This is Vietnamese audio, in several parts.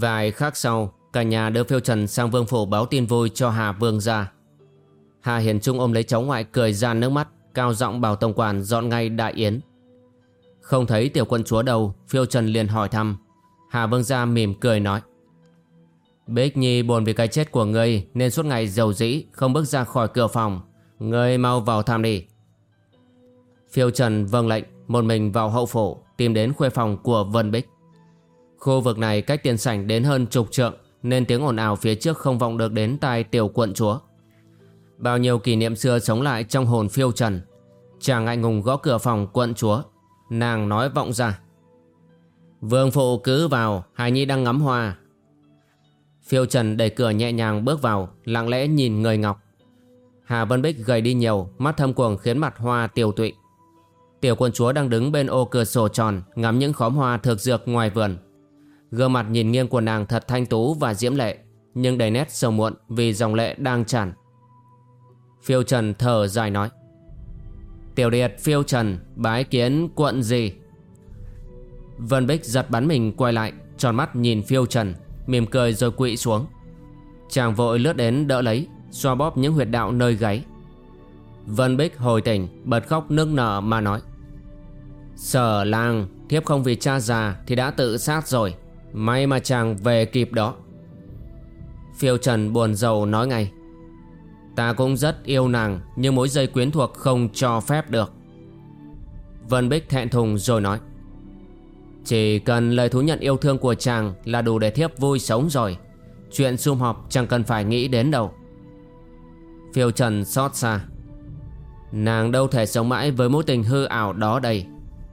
Vài khắc sau, cả nhà đưa phiêu trần sang vương phủ báo tin vui cho Hà Vương ra. Hà Hiền Trung ôm lấy cháu ngoại cười ra nước mắt, cao giọng bảo tổng quản dọn ngay đại yến. Không thấy tiểu quân chúa đâu, phiêu trần liền hỏi thăm. Hà Vương gia mỉm cười nói. Bích Nhi buồn vì cái chết của ngươi nên suốt ngày giàu dĩ không bước ra khỏi cửa phòng. Ngươi mau vào thăm đi. Phiêu Trần vâng lệnh, một mình vào hậu phủ tìm đến khuê phòng của Vân Bích. Khu vực này cách tiền sảnh đến hơn chục trượng nên tiếng ồn ào phía trước không vọng được đến tai tiểu quận chúa. Bao nhiêu kỷ niệm xưa sống lại trong hồn phiêu trần. Chàng ngại ngùng gõ cửa phòng quận chúa. Nàng nói vọng ra. Vương phụ cứ vào, Hải Nhi đang ngắm hoa. Phiêu trần đẩy cửa nhẹ nhàng bước vào, lặng lẽ nhìn người ngọc. Hà Vân Bích gầy đi nhiều, mắt thâm cuồng khiến mặt hoa tiêu tụy. Tiểu quận chúa đang đứng bên ô cửa sổ tròn, ngắm những khóm hoa thực dược ngoài vườn. Gương mặt nhìn nghiêng của nàng thật thanh tú và diễm lệ, Nhưng đầy nét sầu muộn vì dòng lệ đang tràn. Phiêu Trần thở dài nói, Tiểu điệt, phiêu trần, bái kiến quận gì? Vân Bích giật bắn mình quay lại, Tròn mắt nhìn phiêu trần, Mỉm cười rồi quỵ xuống. Chàng vội lướt đến đỡ lấy, Xoa bóp những huyệt đạo nơi gáy. Vân Bích hồi tỉnh, Bật khóc nức nở mà nói, Sở lang Thiếp không vì cha già thì đã tự sát rồi. May mà chàng về kịp đó. Phiêu Trần buồn rầu nói ngay, Ta cũng rất yêu nàng, Nhưng mối dây quyến thuộc không cho phép được. Vân Bích thẹn thùng rồi nói, Chỉ cần lời thú nhận yêu thương của chàng Là đủ để thiếp vui sống rồi. Chuyện sum họp chẳng cần phải nghĩ đến đâu. Phiêu Trần xót xa, Nàng đâu thể sống mãi với mối tình hư ảo đó đây.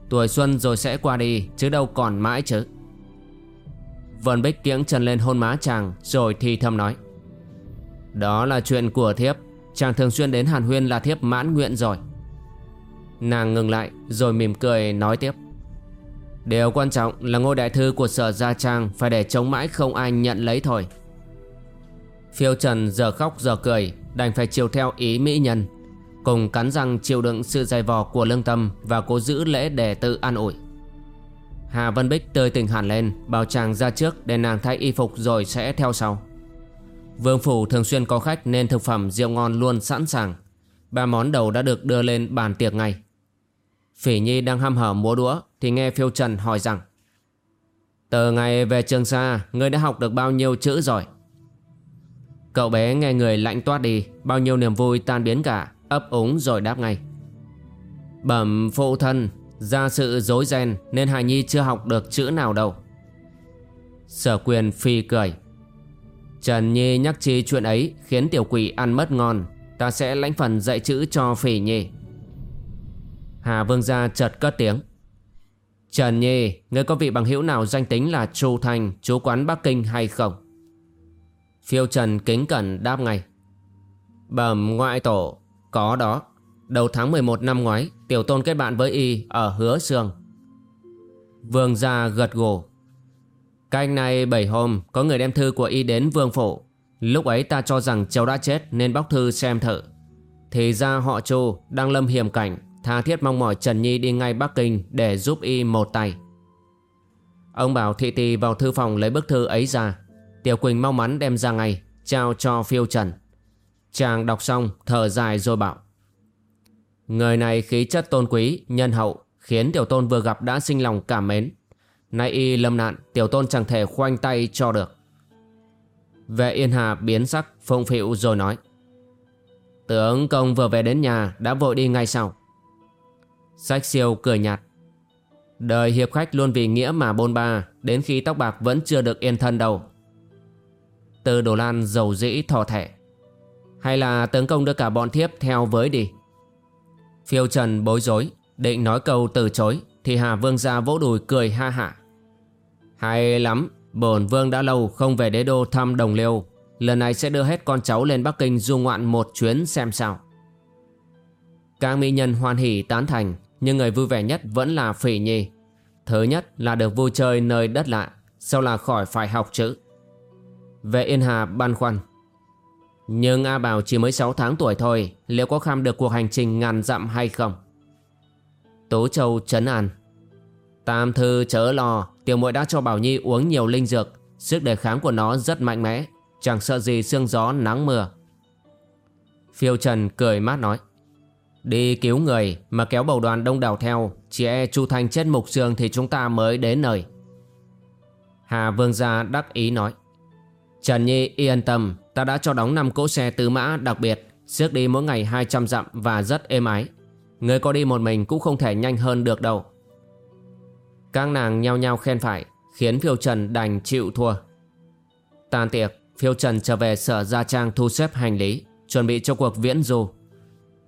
Tuổi xuân rồi sẽ qua đi, Chứ đâu còn mãi chứ. Vân Bích kiễng chân lên hôn má chàng, Rồi thì thầm nói. Đó là chuyện của thiếp. Chàng thường xuyên đến Hàn Huyên là thiếp mãn nguyện rồi. Nàng ngừng lại, Rồi mỉm cười nói tiếp. Điều quan trọng là ngôi đại thư của sở Gia Trang Phải để chống mãi không ai nhận lấy thôi. Phiêu Trần giờ khóc giờ cười, Đành phải chiều theo ý mỹ nhân, Cùng cắn răng chịu đựng sự dày vò của lương tâm Và cố giữ lễ để tự an ủi. Hà Vân Bích tươi tỉnh hẳn lên, Bảo chàng ra trước để nàng thay y phục rồi sẽ theo sau. Vương Phủ thường xuyên có khách nên thực phẩm rượu ngon luôn sẵn sàng. Ba món đầu đã được đưa lên bàn tiệc ngay Phỉ Nhi đang hăm hở múa đũa Thì nghe Phiêu Trần hỏi rằng, Từ ngày về trường xa, Ngươi đã học được bao nhiêu chữ rồi? Cậu bé nghe người lạnh toát đi, Bao nhiêu niềm vui tan biến cả, Ấp úng rồi đáp ngay, Bẩm phụ thân ra sự dối ren nên Hải Nhi chưa học được chữ nào đâu. Sở quyền phi cười. Trần Nhi nhắc chi chuyện ấy khiến tiểu quỷ ăn mất ngon. Ta sẽ lãnh phần dạy chữ cho phỉ Nhi. Hà Vương gia chợt cất tiếng. Trần Nhi, ngươi có vị bằng hữu nào danh tính là Chu Thành, chú quán Bắc Kinh hay không? Phiêu Trần kính cẩn đáp ngay. Bẩm ngoại tổ, có đó. Đầu tháng 11 năm ngoái, Tiểu tôn kết bạn với y ở hứa sương. Vương gia gật gù. Canh này 7 hôm, Có người đem thư của y đến vương phủ. Lúc ấy ta cho rằng cháu đã chết Nên bóc thư xem thử. Thì ra họ chu đang lâm hiểm cảnh, Tha thiết mong mỏi Trần Nhi đi ngay Bắc Kinh Để giúp y một tay. Ông bảo thị tỳ vào thư phòng lấy bức thư ấy ra. Tiểu Quỳnh mau mắn đem ra ngay, Trao cho phiêu trần. Chàng đọc xong, thở dài rồi bảo Người này khí chất tôn quý, nhân hậu, khiến tiểu tôn vừa gặp đã sinh lòng cảm mến. Nay y lâm nạn, tiểu tôn chẳng thể khoanh tay cho được. Vệ Yên Hà biến sắc, phông phịu rồi nói. Tướng công vừa về đến nhà đã vội đi ngay sau. Sách siêu cười nhạt. Đời hiệp khách luôn vì nghĩa mà bôn ba Đến khi tóc bạc vẫn chưa được yên thân đâu Từ Đồ Lan dầu dĩ thò thẻ Hay là tướng công đưa cả bọn thiếp theo với đi Phiêu Trần bối rối, Định nói câu từ chối, Thì Hà Vương ra vỗ đùi cười ha hạ Hay lắm, Bổn Vương đã lâu không về đế đô thăm đồng liêu. Lần này sẽ đưa hết con cháu lên Bắc Kinh du ngoạn một chuyến xem sao. Các mỹ nhân hoan hỉ tán thành, Nhưng người vui vẻ nhất vẫn là Phỉ Nhi. Thứ nhất là được vui chơi nơi đất lạ, Sau là khỏi phải học chữ. Về Yên Hà băn khoăn nhưng A Bảo chỉ mới 6 tháng tuổi thôi, Liệu có kham được cuộc hành trình ngàn dặm hay không? Tố Châu chấn an. Tam thư chớ lo, Tiểu muội đã cho Bảo Nhi uống nhiều linh dược, Sức đề kháng của nó rất mạnh mẽ, Chẳng sợ gì sương gió nắng mưa. Phiêu Trần cười mát nói, Đi cứu người mà kéo bầu đoàn đông đảo theo, Chỉ e Chu Thanh chết mục xương thì chúng ta mới đến nơi. Hà Vương Gia đắc ý nói, Trần Nhi yên tâm Ta đã cho đóng 5 cỗ xe tứ mã đặc biệt Xước đi mỗi ngày 200 dặm và rất êm ái. Người có đi một mình cũng không thể nhanh hơn được đâu. Các nàng nhao nhao khen phải, Khiến Phiêu Trần đành chịu thua. Tàn tiệc, Phiêu Trần trở về sở Gia Trang thu xếp hành lý, Chuẩn bị cho cuộc viễn du.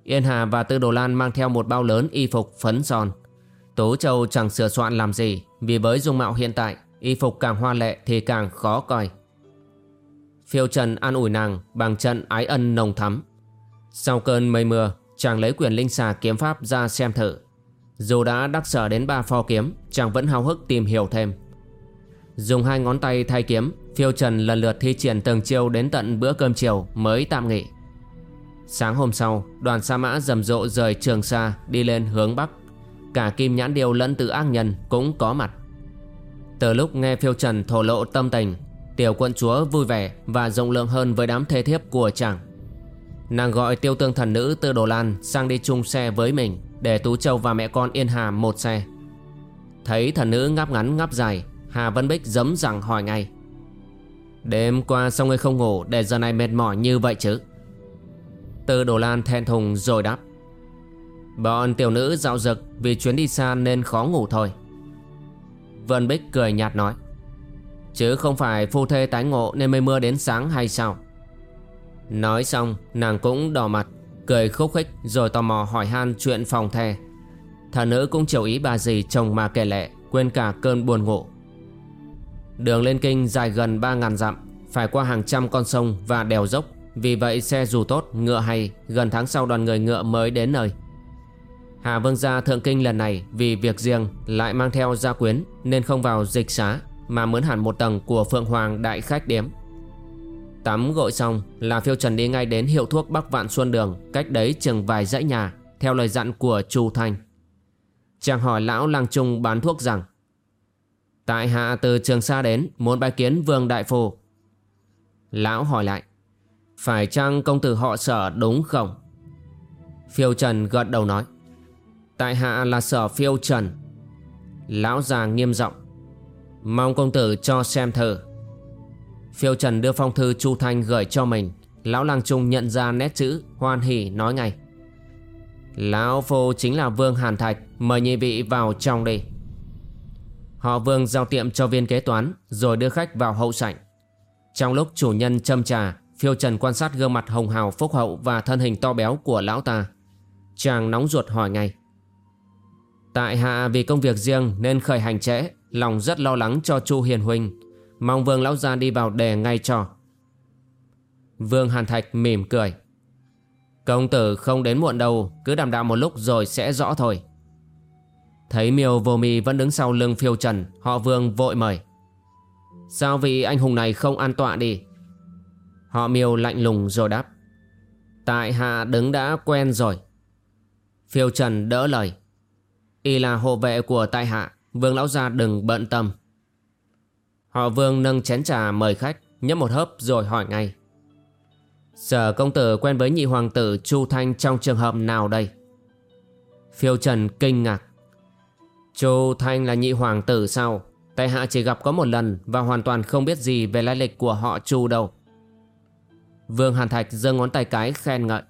Yên Hà và Tư Đồ Lan mang theo một bao lớn y phục phấn son. Tố Châu chẳng sửa soạn làm gì, Vì với dung mạo hiện tại, Y phục càng hoa lệ thì càng khó coi. Phiêu Trần an ủi nàng Bằng trận ái ân nồng thắm. Sau cơn mây mưa, Chàng lấy quyền linh xà kiếm pháp ra xem thử. Dù đã đắc sở đến ba pho kiếm, Chàng vẫn háo hức tìm hiểu thêm. Dùng hai ngón tay thay kiếm, Phiêu Trần lần lượt thi triển từng chiêu đến tận bữa cơm chiều mới tạm nghỉ. Sáng hôm sau, đoàn sa mã rầm rộ rời trường sa đi lên hướng bắc. Cả Kim Nhãn Điêu lẫn tự ác nhân cũng có mặt. Từ lúc nghe Phiêu Trần thổ lộ tâm tình Tiểu quận chúa vui vẻ và rộng lượng hơn với đám thê thiếp của chàng. Nàng gọi tiêu tương thần nữ Tư Đồ Lan sang đi chung xe với mình Để Tú Châu và mẹ con Yên Hà một xe. Thấy thần nữ ngáp ngắn ngáp dài, Hà Vân Bích giấm rằng hỏi ngay. Đêm qua sao ngươi không ngủ để giờ này mệt mỏi như vậy chứ? Tư Đồ Lan thẹn thùng rồi đáp. Bọn tiểu nữ dạo dực vì chuyến đi xa nên khó ngủ thôi. Vân Bích cười nhạt nói. Chứ không phải phu thê tái ngộ nên mây mưa đến sáng hay sao? Nói xong nàng cũng đỏ mặt Cười khúc khích rồi tò mò hỏi han chuyện phòng thê. Thần nữ cũng chiều ý bà dì chồng mà kể lệ Quên cả cơn buồn ngủ. Đường lên kinh dài gần 3.000 dặm Phải qua hàng trăm con sông và đèo dốc. Vì vậy xe dù tốt, ngựa hay Gần tháng sau đoàn người ngựa mới đến nơi. Hà Vương gia thượng kinh lần này Vì việc riêng lại mang theo gia quyến Nên không vào dịch xá. Mà mướn hẳn một tầng của Phượng Hoàng Đại Khách Điếm. Tắm gội xong là phiêu trần đi ngay đến hiệu thuốc Bắc Vạn Xuân Đường, Cách đấy chừng vài dãy nhà, Theo lời dặn của Chu Thanh. Chàng hỏi lão lang trung bán thuốc rằng, Tại hạ từ trường xa đến, Muốn bái kiến vương đại phu. Lão hỏi lại, Phải chăng công tử họ sở đúng không? Phiêu Trần gật đầu nói, Tại hạ là sở phiêu Trần. Lão già nghiêm giọng Mong công tử cho xem thử. Phiêu Trần đưa phong thư Chu Thanh gửi cho mình. Lão Lang Trung nhận ra nét chữ Hoan hỉ nói ngay. Lão Phu chính là Vương Hàn Thạch, Mời nhị vị vào trong đi. Họ Vương giao tiệm cho viên kế toán, Rồi đưa khách vào hậu sảnh. Trong lúc chủ nhân châm trà, Phiêu Trần quan sát gương mặt hồng hào, phúc hậu Và thân hình to béo của lão ta. Chàng nóng ruột hỏi ngay. Tại hạ vì công việc riêng Nên khởi hành trễ. Lòng rất lo lắng cho Chu Hiền Huynh Mong Vương Lão Gia đi vào đề ngay cho. Vương Hàn Thạch mỉm cười. Công tử không đến muộn đâu, Cứ đảm đạo một lúc rồi sẽ rõ thôi. Thấy miêu vô mi vẫn đứng sau lưng phiêu trần, Họ Vương vội mời. Sao vị anh hùng này không an tọa đi? Họ miêu lạnh lùng rồi đáp. Tại hạ đứng đã quen rồi. Phiêu trần đỡ lời. Y là hộ vệ của tại hạ. Vương lão gia đừng bận tâm Họ vương nâng chén trà mời khách Nhấp một hớp rồi hỏi ngay Sở công tử quen với nhị hoàng tử Chu Thanh trong trường hợp nào đây? Phiêu Trần kinh ngạc Chu Thanh là nhị hoàng tử sao? Tại hạ chỉ gặp có một lần và hoàn toàn không biết gì về lai lịch của họ Chu đâu. Vương Hàn Thạch giơ ngón tay cái khen ngợi.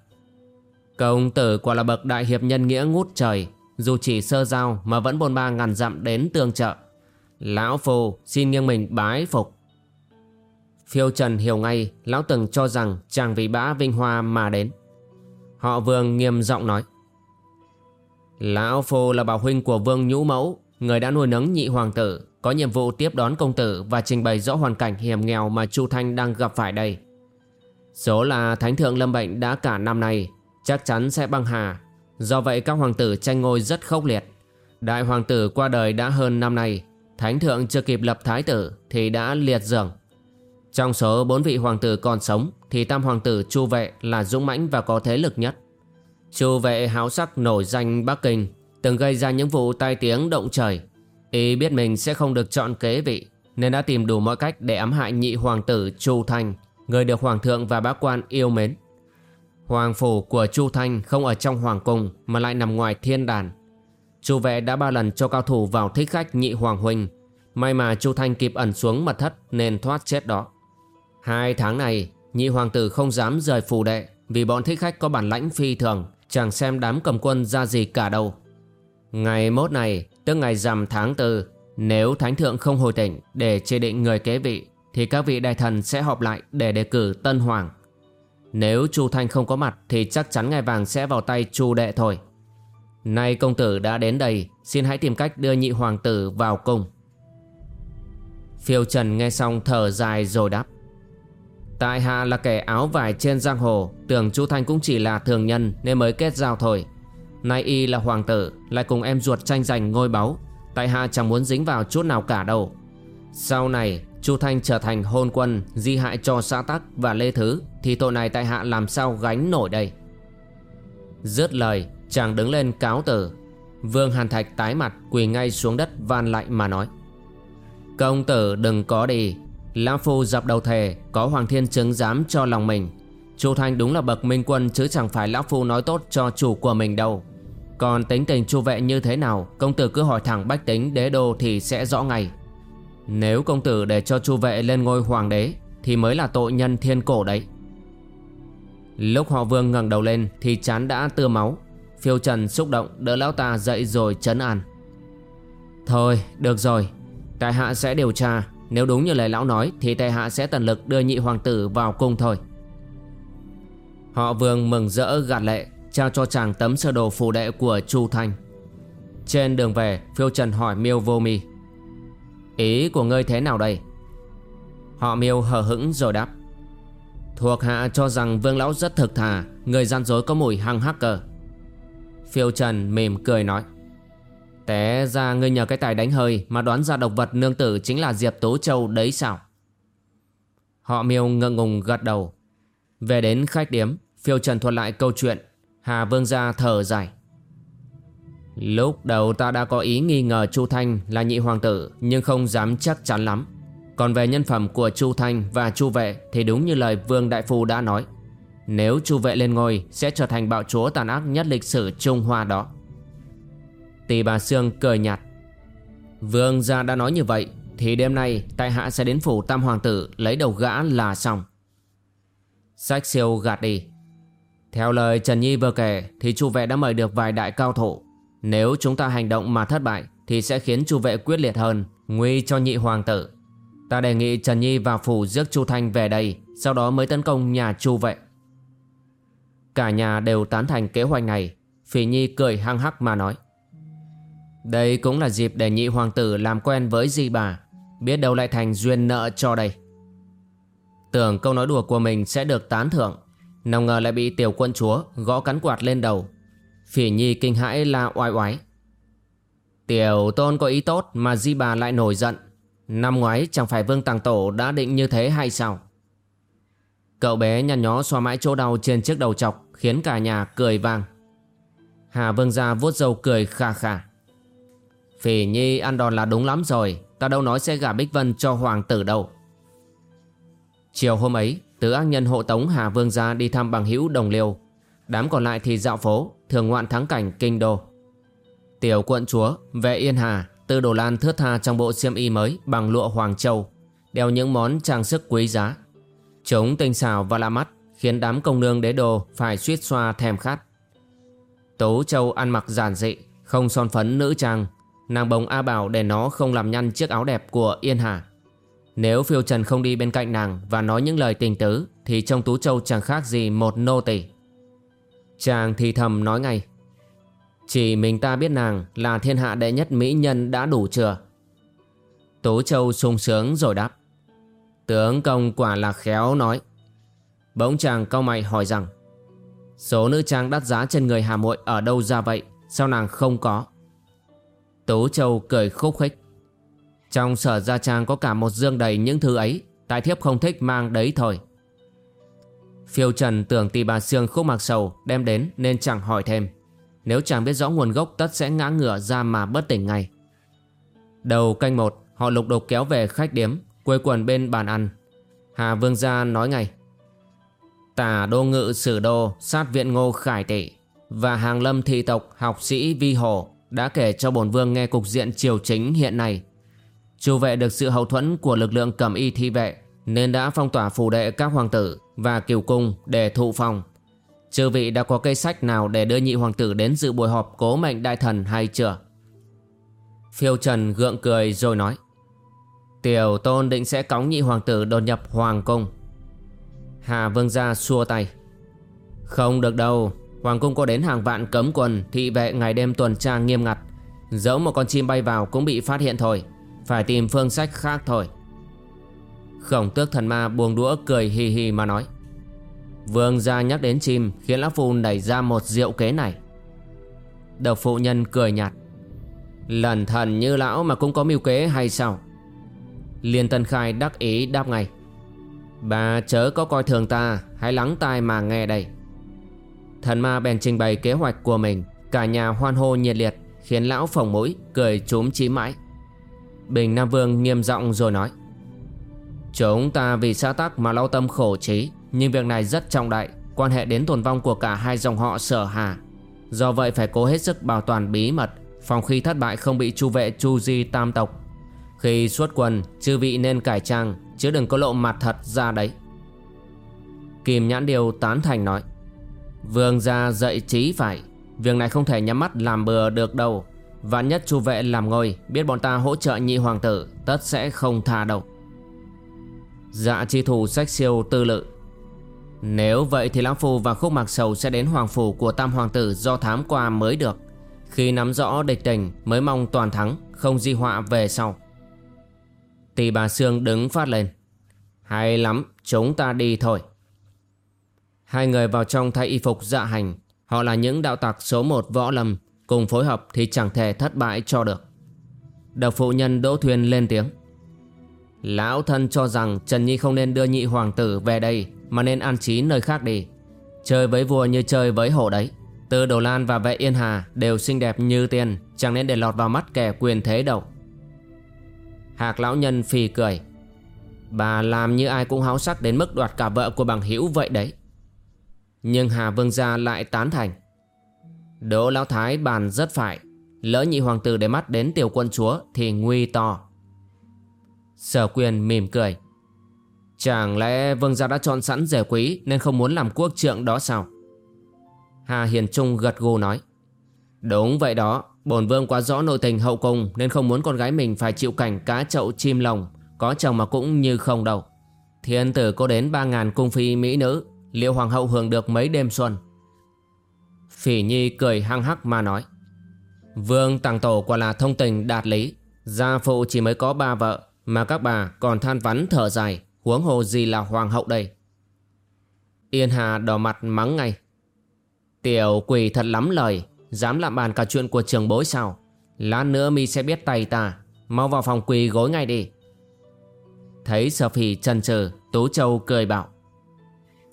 Công tử quả là bậc đại hiệp nhân nghĩa ngút trời, dù chỉ sơ giao mà vẫn bôn ba ngàn dặm đến tương trợ. Lão Phu xin nghiêng mình bái phục. Phiêu Trần hiểu ngay lão từng cho rằng chàng vì bã vinh hoa mà đến. Họ vương nghiêm giọng nói. Lão Phu là bảo huynh của vương nhũ mẫu, người đã nuôi nấng nhị hoàng tử, có nhiệm vụ tiếp đón công tử và trình bày rõ hoàn cảnh hiểm nghèo mà Chu Thanh đang gặp phải đây. Số là Thánh Thượng Lâm Bệnh đã cả năm nay, chắc chắn sẽ băng hà. Do vậy các hoàng tử tranh ngôi rất khốc liệt. Đại hoàng tử qua đời đã hơn năm nay, Thánh Thượng chưa kịp lập thái tử thì đã liệt giường. Trong số bốn vị hoàng tử còn sống thì tam hoàng tử Chu Vệ là dũng mãnh và có thế lực nhất. Chu Vệ háo sắc nổi danh Bắc Kinh, từng gây ra những vụ tai tiếng động trời. Y biết mình sẽ không được chọn kế vị nên đã tìm đủ mọi cách để ám hại nhị hoàng tử Chu thành, người được hoàng thượng và bá quan yêu mến. Hoàng phủ của Chu Thanh không ở trong hoàng cung mà lại nằm ngoài thiên đàn. Chu Vệ đã ba lần cho cao thủ vào thích khách nhị hoàng huynh. May mà Chu Thanh kịp ẩn xuống mật thất nên thoát chết đó. Hai tháng này, nhị hoàng tử không dám rời phủ đệ vì bọn thích khách có bản lãnh phi thường, chẳng xem đám cầm quân ra gì cả đâu. Ngày mốt này, tức ngày rằm tháng tư, nếu thánh thượng không hồi tỉnh để chế định người kế vị, thì các vị đại thần sẽ họp lại để đề cử tân hoàng. Nếu Chu Thanh không có mặt thì chắc chắn ngai vàng sẽ vào tay Chu đệ thôi. Nay công tử đã đến đây, xin hãy tìm cách đưa nhị hoàng tử vào cung. Phiêu Trần nghe xong thở dài rồi đáp. Tại hạ là kẻ áo vải trên giang hồ Tưởng Chu Thanh cũng chỉ là thường nhân Nên mới kết giao thôi Nay y là hoàng tử Lại cùng em ruột tranh giành ngôi báu Tại hạ chẳng muốn dính vào chút nào cả đâu Sau này Chu Thanh trở thành hôn quân, Di hại cho xã tắc và lê thứ, Thì tội này tại hạ làm sao gánh nổi đây? Dứt lời, Chàng đứng lên cáo tử Vương Hàn Thạch tái mặt, quỳ ngay xuống đất, van lại mà nói. Công tử đừng có đi. Lão Phu dập đầu thề, Có Hoàng Thiên chứng giám cho lòng mình. Chu Thanh đúng là bậc minh quân, Chứ chẳng phải Lão Phu nói tốt cho chủ của mình đâu. Còn tính tình chu vệ như thế nào, Công tử cứ hỏi thẳng bách tính, đế đô Thì sẽ rõ ngay. Nếu công tử để cho chu vệ lên ngôi hoàng đế, Thì mới là tội nhân thiên cổ đấy. Lúc họ vương ngẩng đầu lên, Thì chán đã tưa máu. Phiêu trần xúc động, đỡ lão ta dậy rồi chấn an. Thôi, được rồi. Tại hạ sẽ điều tra. Nếu đúng như lời lão nói, Thì tại hạ sẽ tận lực đưa nhị hoàng tử vào cung thôi. Họ vương mừng rỡ gạt lệ, Trao cho chàng tấm sơ đồ phù đệ của Chu Thanh Trên đường về, Phiêu Trần hỏi Miêu Vô Mi. Ý của ngươi thế nào đây Họ Miêu hờ hững rồi đáp Thuộc hạ cho rằng vương lão rất thực thà Người gian dối có mùi hăng hắc Phiêu Trần mỉm cười nói Té ra ngươi nhờ cái tài đánh hơi mà đoán ra độc vật nương tử chính là Diệp Tố Châu đấy sao? Họ miêu ngượng ngùng gật đầu. Về đến khách điếm, phiêu trần thuật lại câu chuyện. Hà Vương gia thở dài. Lúc đầu ta đã có ý nghi ngờ Chu Thanh là nhị hoàng tử, nhưng không dám chắc chắn lắm. Còn về nhân phẩm của Chu Thanh và Chu Vệ thì đúng như lời Vương Đại Phu đã nói. Nếu Chu Vệ lên ngôi, sẽ trở thành bạo chúa tàn ác nhất lịch sử Trung Hoa đó. Tỷ bà Sương cười nhạt Vương gia đã nói như vậy, Thì đêm nay tại hạ sẽ đến phủ tam hoàng tử, Lấy đầu gã là xong Sách siêu gạt đi Theo lời Trần Nhi vừa kể, Thì chu vệ đã mời được vài đại cao thủ nếu chúng ta hành động mà thất bại, Thì sẽ khiến chu vệ quyết liệt hơn, Nguy cho nhị hoàng tử. Ta đề nghị Trần Nhi vào phủ rước chu Thanh về đây, Sau đó mới tấn công nhà chu vệ. Cả nhà đều tán thành kế hoạch này, Phỉ Nhi cười hăng hắc mà nói. Đây cũng là dịp để nhị hoàng tử làm quen với di bà, Biết đâu lại thành duyên nợ cho đây. Tưởng câu nói đùa của mình sẽ được tán thưởng, Nào ngờ lại bị tiểu quân chúa gõ cắn quạt lên đầu Phỉ nhi kinh hãi la oai oái. Tiểu tôn có ý tốt mà di bà lại nổi giận. Năm ngoái chẳng phải vương tàng tổ đã định như thế hay sao? Cậu bé nhăn nhó xoa mãi chỗ đau trên chiếc đầu chọc, Khiến cả nhà cười vang Hà vương gia vuốt râu cười khà khà. Phỉ Nhi ăn đòn là đúng lắm rồi, Ta đâu nói sẽ gả Bích Vân cho hoàng tử đâu. Chiều hôm ấy, Tứ ác nhân hộ tống Hà Vương gia đi thăm bằng hữu đồng liêu. Đám còn lại thì dạo phố Thường ngoạn thắng cảnh kinh đô. Tiểu quận chúa Vệ Yên Hà Tư Đồ Lan thướt tha trong bộ xiêm y mới Bằng lụa Hoàng Châu, Đeo những món trang sức quý giá. Chúng tinh xào và lạ mắt Khiến đám công nương đế đồ Phải suýt xoa thèm khát. Tố Châu ăn mặc giản dị, Không son phấn nữ trang. Nàng bồng A Bảo để nó không làm nhăn chiếc áo đẹp của Yên Hà. Nếu phiêu trần không đi bên cạnh nàng Và nói những lời tình tứ, Thì trong Tú Châu chẳng khác gì một nô tỳ. Chàng thì thầm nói ngay. Chỉ mình ta biết nàng Là thiên hạ đệ nhất mỹ nhân đã đủ chưa? Tố Châu sung sướng rồi đáp. Tướng công quả là khéo nói. Bỗng chàng cau mày hỏi rằng, Số nữ trang đắt giá trên người Hà Muội ở đâu ra vậy? Sao nàng không có? Tố Châu cười khúc khích. Trong sở gia trang có cả một dương đầy những thứ ấy Tại thiếp không thích mang đấy thôi. Phiêu Trần tưởng tỷ bà Sương khúc mặc sầu đem đến nên chẳng hỏi thêm. Nếu chàng biết rõ nguồn gốc, tất sẽ ngã ngửa ra mà bất tỉnh ngay. Đầu canh một, họ lục đục kéo về khách điếm, Quây quần bên bàn ăn. Hà Vương gia nói ngay. Tả đô ngự sử đô, sát viện ngô khải tỷ Và hàng lâm thị tộc học sĩ vi hồ Đã kể cho bổn vương nghe cục diện triều chính hiện nay. Chu vệ được sự hậu thuẫn của lực lượng cầm y thi vệ, Nên đã phong tỏa phủ đệ các hoàng tử. Và kiều cung để thụ phòng. Chư vị đã có cây sách nào để đưa nhị hoàng tử đến dự buổi họp cố mệnh đại thần hay chưa? Phiêu Trần gượng cười rồi nói Tiểu tôn định sẽ cống nhị hoàng tử đột nhập hoàng cung. Hà vương gia xua tay Không được đâu Hoàng cung có đến hàng vạn cấm quần, Thị vệ ngày đêm tuần tra nghiêm ngặt. Dẫu một con chim bay vào cũng bị phát hiện thôi Phải tìm phương sách khác thôi. Khổng tước thần ma buông đũa cười hì hì mà nói, Vương gia nhắc đến chim Khiến lão phu đẩy ra một diệu kế này. Độc phụ nhân cười nhạt, Lần thần như lão mà cũng có mưu kế hay sao? Liên Tân Khai đắc ý đáp ngay, Bà chớ có coi thường ta, Hãy lắng tai mà nghe đây. Thần ma bèn trình bày kế hoạch của mình, Cả nhà hoan hô nhiệt liệt, Khiến lão phồng mũi, cười trúm chí mãi. Bình Nam Vương nghiêm giọng rồi nói Chúng ta vì xã tắc mà lao tâm khổ trí Nhưng việc này rất trọng đại, Quan hệ đến tồn vong của cả hai dòng họ sở hà. Do vậy phải cố hết sức bảo toàn bí mật, Phòng khi thất bại không bị chu vệ chu di tam tộc. Khi xuất quân Chư vị nên cải trang, Chứ đừng có lộ mặt thật ra đấy. Kim Nhãn Điều tán thành nói, Vương gia dạy trí phải, Việc này không thể nhắm mắt làm bừa được đâu. Vạn nhất chu vệ làm ngôi, Biết bọn ta hỗ trợ nhị hoàng tử, Tất sẽ không tha đâu. Dạ chi thủ sách siêu tư lự. Nếu vậy thì Lão Phu và Khúc Mạc Sầu Sẽ đến hoàng phủ của tam hoàng tử Do thám qua mới được. Khi nắm rõ địch tình, Mới mong toàn thắng, Không di họa về sau. Tỷ bà Sương đứng phát lên. Hay lắm, chúng ta đi thôi. Hai người vào trong thay y phục dạ hành. Họ là những đạo tặc số một võ lâm. Cùng phối hợp thì chẳng thể thất bại cho được. Độc phụ nhân Đỗ Thuyền lên tiếng. Lão thân cho rằng Trần Nhi không nên đưa nhị hoàng tử về đây, Mà nên an trí nơi khác đi. Chơi với vua như chơi với hổ đấy. Từ Đồ Lan và vệ Yên Hà Đều xinh đẹp như tiên, Chẳng nên để lọt vào mắt kẻ quyền thế đâu. Hạc lão nhân phì cười. Bà làm như ai cũng háo sắc đến mức đoạt cả vợ của bằng hữu vậy đấy. Nhưng Hà Vương Gia lại tán thành. Đỗ Lão Thái bàn rất phải. Lỡ nhị hoàng tử để mắt đến tiểu quân chúa Thì nguy to. Sở quyền mỉm cười. Chẳng lẽ Vương Gia đã chọn sẵn rể quý Nên không muốn làm quốc trượng đó sao? Hà Hiền Trung gật gù nói. Đúng vậy đó, Bổn vương quá rõ nội tình hậu cung Nên không muốn con gái mình phải chịu cảnh cá chậu chim lồng, Có chồng mà cũng như không đâu. Thiên tử có đến ba ngàn cung phi mỹ nữ, Liệu hoàng hậu hưởng được mấy đêm xuân? Phỉ nhi cười hăng hắc mà nói. Vương tàng tổ quả là thông tình đạt lý, Gia phụ chỉ mới có ba vợ mà các bà còn than vắn thở dài, Huống hồ gì là hoàng hậu đây? Yên Hà đỏ mặt mắng ngay. Tiểu quỷ thật lắm lời, Dám làm bàn cả chuyện của trường bối sao? Lát nữa mi sẽ biết tay ta, Mau vào phòng quỳ gối ngay đi. Thấy sở phỉ chần chừ, Tú Châu cười bảo.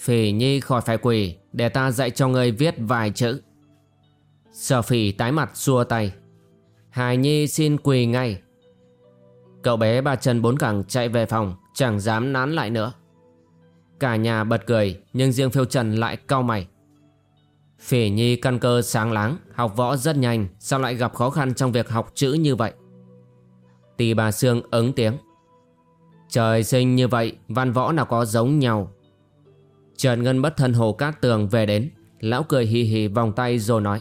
Phỉ nhi khỏi phải quỳ, Để ta dạy cho ngươi viết vài chữ. Sở phỉ tái mặt xua tay. Hải nhi xin quỳ ngay. Cậu bé ba chân bốn cẳng chạy về phòng Chẳng dám nán lại nữa Cả nhà bật cười Nhưng riêng phiêu trần lại cau mày Phỉ Nhi căn cơ sáng láng, học võ rất nhanh, sao lại gặp khó khăn trong việc học chữ như vậy? Tì bà Sương ứng tiếng. Trời sinh như vậy, văn võ nào có giống nhau. Trần Ngân bất thân hồ cát tường về đến, lão cười hì hì vòng tay rồi nói.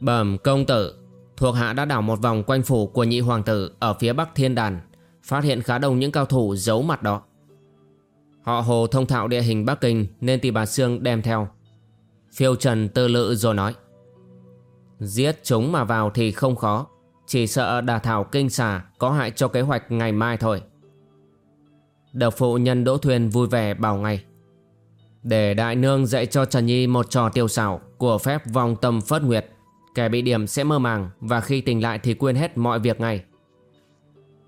Bẩm công tử Thuộc hạ đã đảo một vòng quanh phủ của nhị hoàng tử Ở phía bắc thiên đàn, Phát hiện khá đông những cao thủ giấu mặt đó. Họ hồ thông thạo địa hình Bắc Kinh Nên tỷ bà Sương đem theo. Phiêu Trần tư lự rồi nói, Giết chúng mà vào thì không khó, Chỉ sợ đà thảo kinh xà Có hại cho kế hoạch ngày mai thôi. Độc phụ nhân Đỗ Thuyền vui vẻ bảo ngay, Để đại nương dạy cho Trần Nhi một trò tiêu xảo Của phép vòng tâm phất nguyệt Kẻ bị điểm sẽ mơ màng Và khi tỉnh lại thì quên hết mọi việc ngay.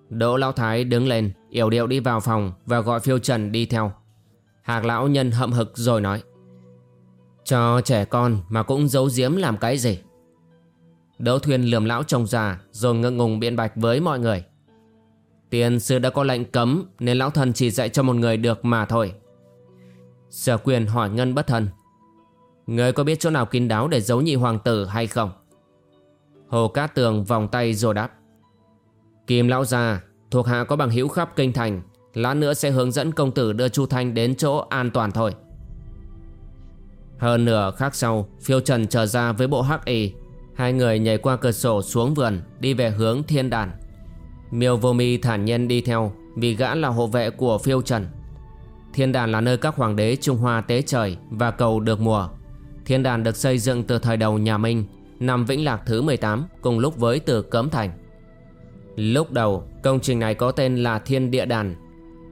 Đỗ Lão Thái đứng lên, Yểu điệu đi vào phòng Và gọi phiêu trần đi theo. Hạc lão nhân hậm hực rồi nói, Cho trẻ con mà cũng giấu giếm làm cái gì? Đỗ Thuyền lườm lão chồng già Rồi ngượng ngùng biện bạch với mọi người. Tiền sư đã có lệnh cấm Nên lão thần chỉ dạy cho một người được mà thôi. Sở quyền hỏi ngân bất thần, Người có biết chỗ nào kín đáo để giấu nhị hoàng tử hay không? Hồ Cát Tường vòng tay rồi đáp. Kim lão già Thuộc hạ có bằng hữu khắp kinh thành, Lát nữa sẽ hướng dẫn công tử đưa Chu Thanh đến chỗ an toàn thôi. Hơn nửa khắc sau, Phiêu Trần trở ra với bộ hắc y. Hai người nhảy qua cửa sổ xuống vườn, Đi về hướng thiên đàn. Miêu vô mi thản nhiên đi theo, Vì gã là hộ vệ của phiêu trần. Thiên đàn là nơi các hoàng đế Trung Hoa tế trời Và cầu được mùa. Thiên đàn được xây dựng từ thời đầu nhà Minh Năm Vĩnh Lạc thứ 18 Cùng lúc với từ Cấm Thành. Lúc đầu công trình này có tên là Thiên Địa Đàn.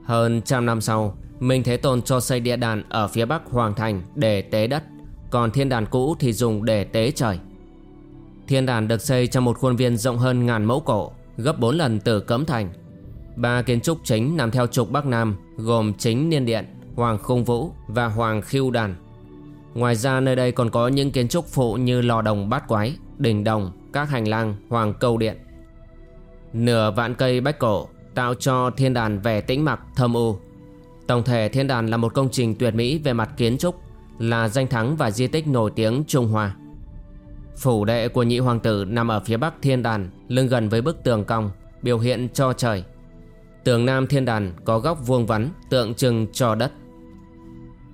Hơn trăm năm sau Minh Thế Tôn cho xây địa đàn ở phía bắc Hoàng Thành để tế đất. Còn thiên đàn cũ thì dùng để tế trời. Thiên đàn được xây trong một khuôn viên rộng hơn ngàn mẫu cổ Gấp 4 lần từ Cấm Thành. Ba kiến trúc chính nằm theo trục Bắc Nam Gồm chính Niên Điện, Hoàng Khung Vũ và Hoàng Khiêu Đàn. Ngoài ra nơi đây còn có những kiến trúc phụ như lò đồng bát quái, đỉnh đồng, các hành lang, hoàng câu điện Nửa vạn cây bách cổ tạo cho thiên đàn vẻ tĩnh mặc thâm u. Tổng thể thiên đàn là một công trình tuyệt mỹ về mặt kiến trúc, là danh thắng và di tích nổi tiếng Trung Hoa. Phủ đệ của nhị hoàng tử nằm ở phía bắc thiên đàn, lưng gần với bức tường cong, biểu hiện cho trời. Tường nam thiên đàn có góc vuông vắn, tượng trưng cho đất.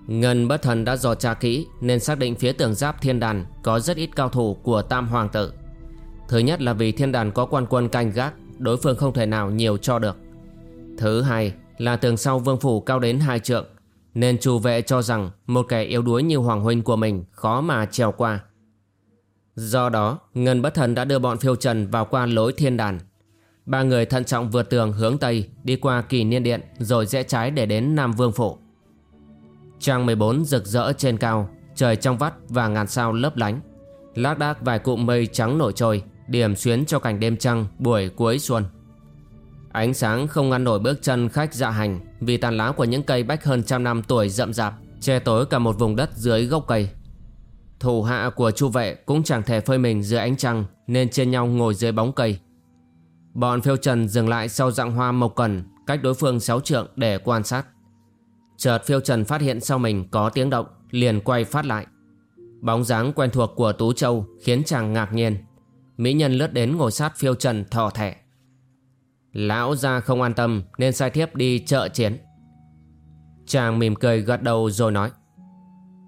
Ngân bất thần đã dò tra kỹ nên xác định phía tường giáp thiên đàn có rất ít cao thủ của tam hoàng tử. Thứ nhất là vì thiên đàn có quan quân canh gác đối phương không thể nào nhiều cho được. Thứ hai là tường sau vương phủ cao đến hai trượng, nên chủ vệ cho rằng một kẻ yếu đuối như hoàng huynh của mình khó mà trèo qua. Do đó, Ngân Bất Thần đã đưa bọn phiêu trần vào qua lối thiên đàn. Ba người thận trọng vượt tường hướng Tây, đi qua kỳ niên điện, rồi rẽ trái để đến Nam Vương Phủ. Trăng 14 rực rỡ trên cao, trời trong vắt và ngàn sao lấp lánh. Lác đác vài cụm mây trắng nổi trôi, Điểm xuyến cho cảnh đêm trăng buổi cuối xuân. Ánh sáng không ngăn nổi bước chân khách dạ hành Vì tàn lá của những cây bách hơn trăm năm tuổi rậm rạp Che tối cả một vùng đất dưới gốc cây. Thủ hạ của chu vệ cũng chẳng thể phơi mình dưới ánh trăng Nên trên nhau ngồi dưới bóng cây. Bọn phiêu trần dừng lại sau dạng hoa mộc cần Cách đối phương sáu trượng để quan sát. Chợt phiêu trần phát hiện sau mình có tiếng động, Liền quay phát lại. Bóng dáng quen thuộc của Tú Châu khiến chàng ngạc nhiên. Mỹ nhân lướt đến ngồi sát phiêu trần thò thẻ. Lão ra không an tâm Nên sai thiếp đi chợ chiến. Chàng mỉm cười gật đầu rồi nói,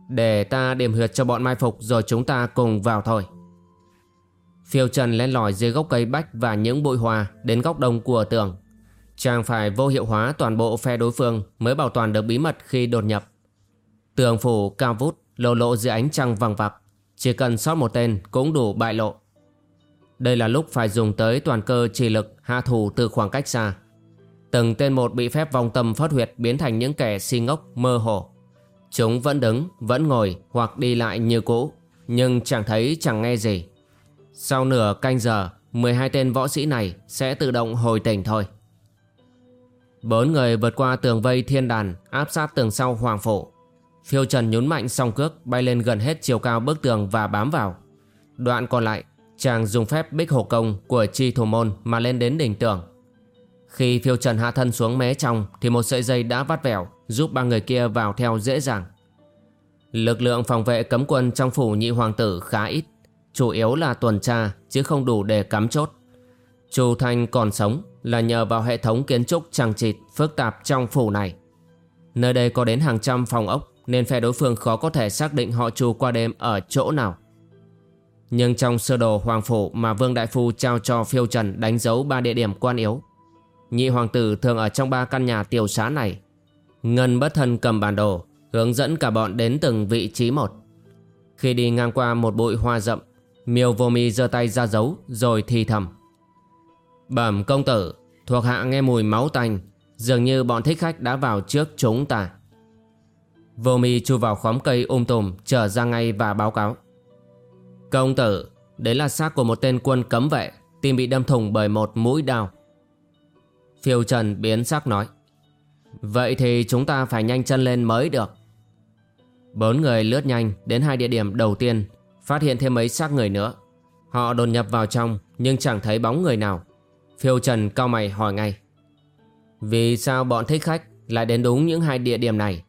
Để ta điểm huyệt cho bọn mai phục Rồi chúng ta cùng vào thôi. Phiêu trần lên lỏi dưới gốc cây bách Và những bụi hoa đến góc đông của tường. Chàng phải vô hiệu hóa toàn bộ phe đối phương Mới bảo toàn được bí mật khi đột nhập Tường phủ cao vút Lộ lộ dưới ánh trăng vàng vặc Chỉ cần sót một tên cũng đủ bại lộ đây là lúc phải dùng tới toàn cơ trì lực hạ thủ từ khoảng cách xa. Từng tên một bị phép vòng tâm phát huyệt biến thành những kẻ si ngốc mơ hồ. Chúng vẫn đứng, vẫn ngồi hoặc đi lại như cũ, nhưng chẳng thấy chẳng nghe gì. Sau nửa canh giờ, 12 tên võ sĩ này sẽ tự động hồi tỉnh thôi. Bốn người vượt qua tường vây thiên đàn, áp sát tường sau hoàng phủ. Phiêu trần nhún mạnh song cước bay lên gần hết chiều cao bức tường và bám vào. Đoạn còn lại Chàng dùng phép bích hổ công của chi thủ môn mà lên đến đỉnh tường. Khi phiêu trần hạ thân xuống mé trong thì một sợi dây đã vắt vẻo giúp ba người kia vào theo dễ dàng. Lực lượng phòng vệ cấm quân trong phủ nhị hoàng tử khá ít, chủ yếu là tuần tra chứ không đủ để cắm chốt. Chu Thanh còn sống là nhờ vào hệ thống kiến trúc trang trịt phức tạp trong phủ này. Nơi đây có đến hàng trăm phòng ốc, nên phe đối phương khó có thể xác định họ trù qua đêm ở chỗ nào. Nhưng trong sơ đồ hoàng phủ mà Vương Đại Phu trao cho phiêu trần đánh dấu ba địa điểm quan yếu, Nhị hoàng tử thường ở trong ba căn nhà tiểu xá này Ngân bất thân cầm bản đồ, Hướng dẫn cả bọn đến từng vị trí một Khi đi ngang qua một bụi hoa rậm, Miêu vô mi giơ tay ra dấu, Rồi thì thầm Bẩm công tử, Thuộc hạ nghe mùi máu tanh, Dường như bọn thích khách đã vào trước chúng ta. Vô mi chui vào khóm cây ôm tùm Trở ra ngay và báo cáo. Công tử, Đấy là xác của một tên quân cấm vệ Tim bị đâm thủng bởi một mũi đao. Phiêu Trần biến sắc nói, Vậy thì chúng ta phải nhanh chân lên mới được. Bốn người lướt nhanh đến hai địa điểm đầu tiên, Phát hiện thêm mấy xác người nữa. Họ đột nhập vào trong, Nhưng chẳng thấy bóng người nào. Phiêu Trần cao mày hỏi ngay. Vì sao bọn thích khách Lại đến đúng những hai địa điểm này?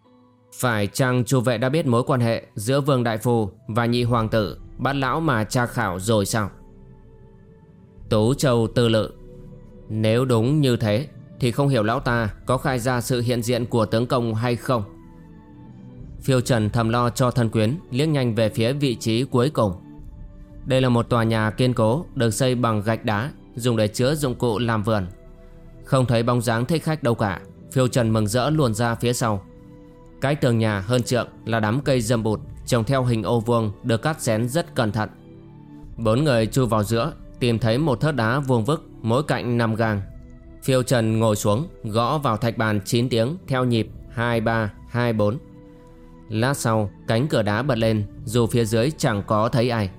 Phải chăng chu vệ đã biết mối quan hệ Giữa Vương Đại Phu và Nhị Hoàng tử, Bắt lão mà tra khảo rồi sao? Tú Châu tư lự. Nếu đúng như thế, Thì không hiểu lão ta có khai ra sự hiện diện của tướng công hay không? Phiêu Trần thầm lo cho thân quyến, liếc nhanh về phía vị trí cuối cùng. Đây là một tòa nhà kiên cố, được xây bằng gạch đá dùng để chứa dụng cụ làm vườn. Không thấy bóng dáng thích khách đâu cả, Phiêu Trần mừng rỡ luồn ra phía sau. Cái tường nhà hơn trượng là đám cây dâm bụt trồng theo hình ô vuông được cắt xén rất cẩn thận. Bốn người chui vào giữa tìm thấy một thớt đá vuông vức mỗi cạnh năm gang. Phiêu Trần ngồi xuống gõ vào thạch bàn 9 tiếng theo nhịp 2-3, 2-4. Lát sau cánh cửa đá bật lên Dù phía dưới chẳng có thấy ai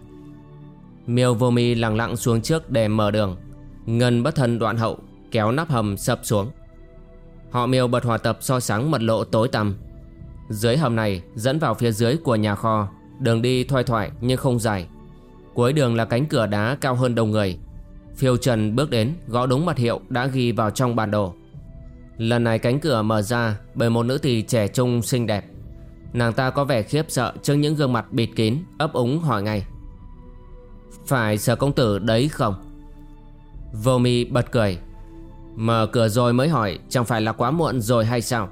Miêu vô mi lặng lặng xuống trước để mở đường Ngân bất thần đoạn hậu, Kéo nắp hầm sập xuống. Họ miêu bật hòa tập so sáng mật lộ tối tăm. Dưới hầm này, dẫn vào phía dưới của nhà kho, Đường đi thoai thoải nhưng không dài. Cuối đường là cánh cửa đá cao hơn đầu người. Phiêu Trần bước đến, gõ đúng mật hiệu đã ghi vào trong bản đồ. Lần này cánh cửa mở ra bởi một nữ tỳ trẻ trung xinh đẹp. Nàng ta có vẻ khiếp sợ trước những gương mặt bịt kín, ấp úng hỏi ngay. Phải sở công tử đấy không? Vô mi bật cười. Mở cửa rồi mới hỏi, Chẳng phải là quá muộn rồi hay sao?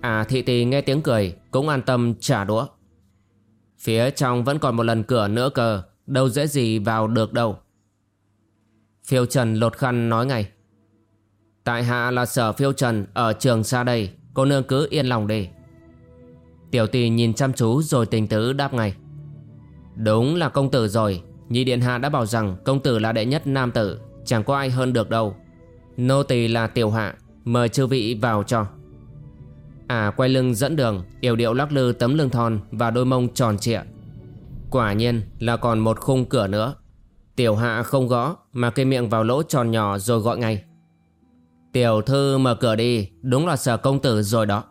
À thị tỳ nghe tiếng cười, Cũng an tâm trả đũa. Phía trong vẫn còn một lần cửa nữa cơ Đâu dễ gì vào được đâu. Phiêu Trần lột khăn nói ngay. Tại hạ là sở phiêu Trần Ở trường xa đây, Cô nương cứ yên lòng đi. Tiểu tỷ nhìn chăm chú rồi tình tứ đáp ngay. Đúng là công tử rồi Nhị điện hạ đã bảo rằng công tử là đệ nhất nam tử Chẳng có ai hơn được đâu. Nô tỳ là tiểu hạ Mời chư vị vào cho. À quay lưng dẫn đường Yểu điệu lắc lư tấm lưng thon Và đôi mông tròn trịa. Quả nhiên là còn một khung cửa nữa. Tiểu hạ không gõ Mà cây miệng vào lỗ tròn nhỏ rồi gọi ngay. Tiểu thư mở cửa đi Đúng là sở công tử rồi đó.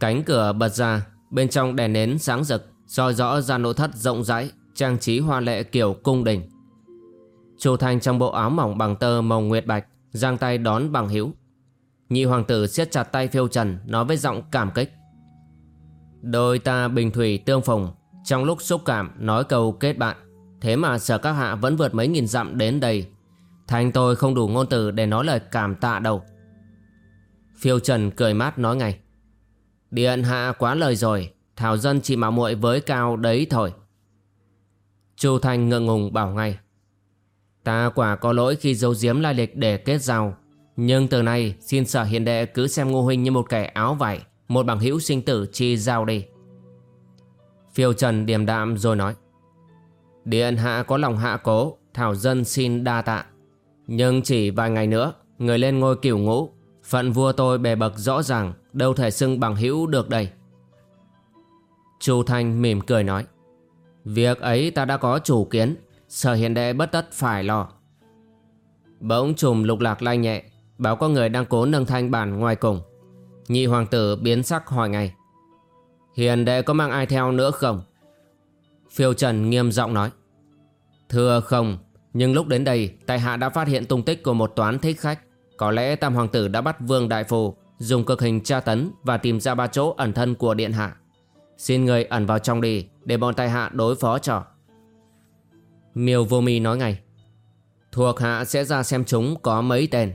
Cánh cửa bật ra, bên trong đèn nến sáng rực, soi rõ ra nội thất rộng rãi, trang trí hoa lệ kiểu cung đình. Chu Thanh trong bộ áo mỏng bằng tơ màu nguyệt bạch, giang tay đón bằng hữu. Nhị hoàng tử siết chặt tay phiêu trần, nói với giọng cảm kích. Đôi ta bình thủy tương phùng, trong lúc xúc cảm nói câu kết bạn. Thế mà sở các hạ vẫn vượt mấy nghìn dặm đến đây. Thành tôi không đủ ngôn từ để nói lời cảm tạ đâu. Phiêu Trần cười mát nói ngay. Điện hạ quá lời rồi Thảo dân chỉ mạo muội với cao đấy thôi Chu Thanh ngượng ngùng bảo ngay. Ta quả có lỗi khi giấu giếm lai lịch để kết giao. Nhưng từ nay, xin sở hiền đệ cứ xem Ngô Huynh như một kẻ áo vải, Một bằng hữu sinh tử chi giao đi. Phiêu Trần điềm đạm rồi nói. Điện hạ có lòng hạ cố, Thảo dân xin đa tạ. Nhưng chỉ vài ngày nữa, Người lên ngôi cửu ngũ, Phận vua tôi bề bậc rõ ràng, Đâu thể xưng bằng hữu được đây. Chu Thanh mỉm cười nói. Việc ấy ta đã có chủ kiến. Sở hiền đệ bất tất phải lo. Bỗng trùm lục lạc lai nhẹ Báo có người đang cố nâng thanh bản ngoài cùng. Nhị hoàng tử biến sắc hỏi ngay. Hiền đệ có mang ai theo nữa không? Phiêu Trần nghiêm giọng nói. Thưa không, Nhưng lúc đến đây, Tại hạ đã phát hiện tung tích của một toán thích khách. Có lẽ tam hoàng tử đã bắt vương đại phù, dùng cực hình tra tấn và tìm ra ba chỗ ẩn thân của điện hạ. Xin người ẩn vào trong đi để bọn tài hạ đối phó cho. Miêu vô mi nói ngay. Thuộc hạ sẽ ra xem chúng có mấy tên.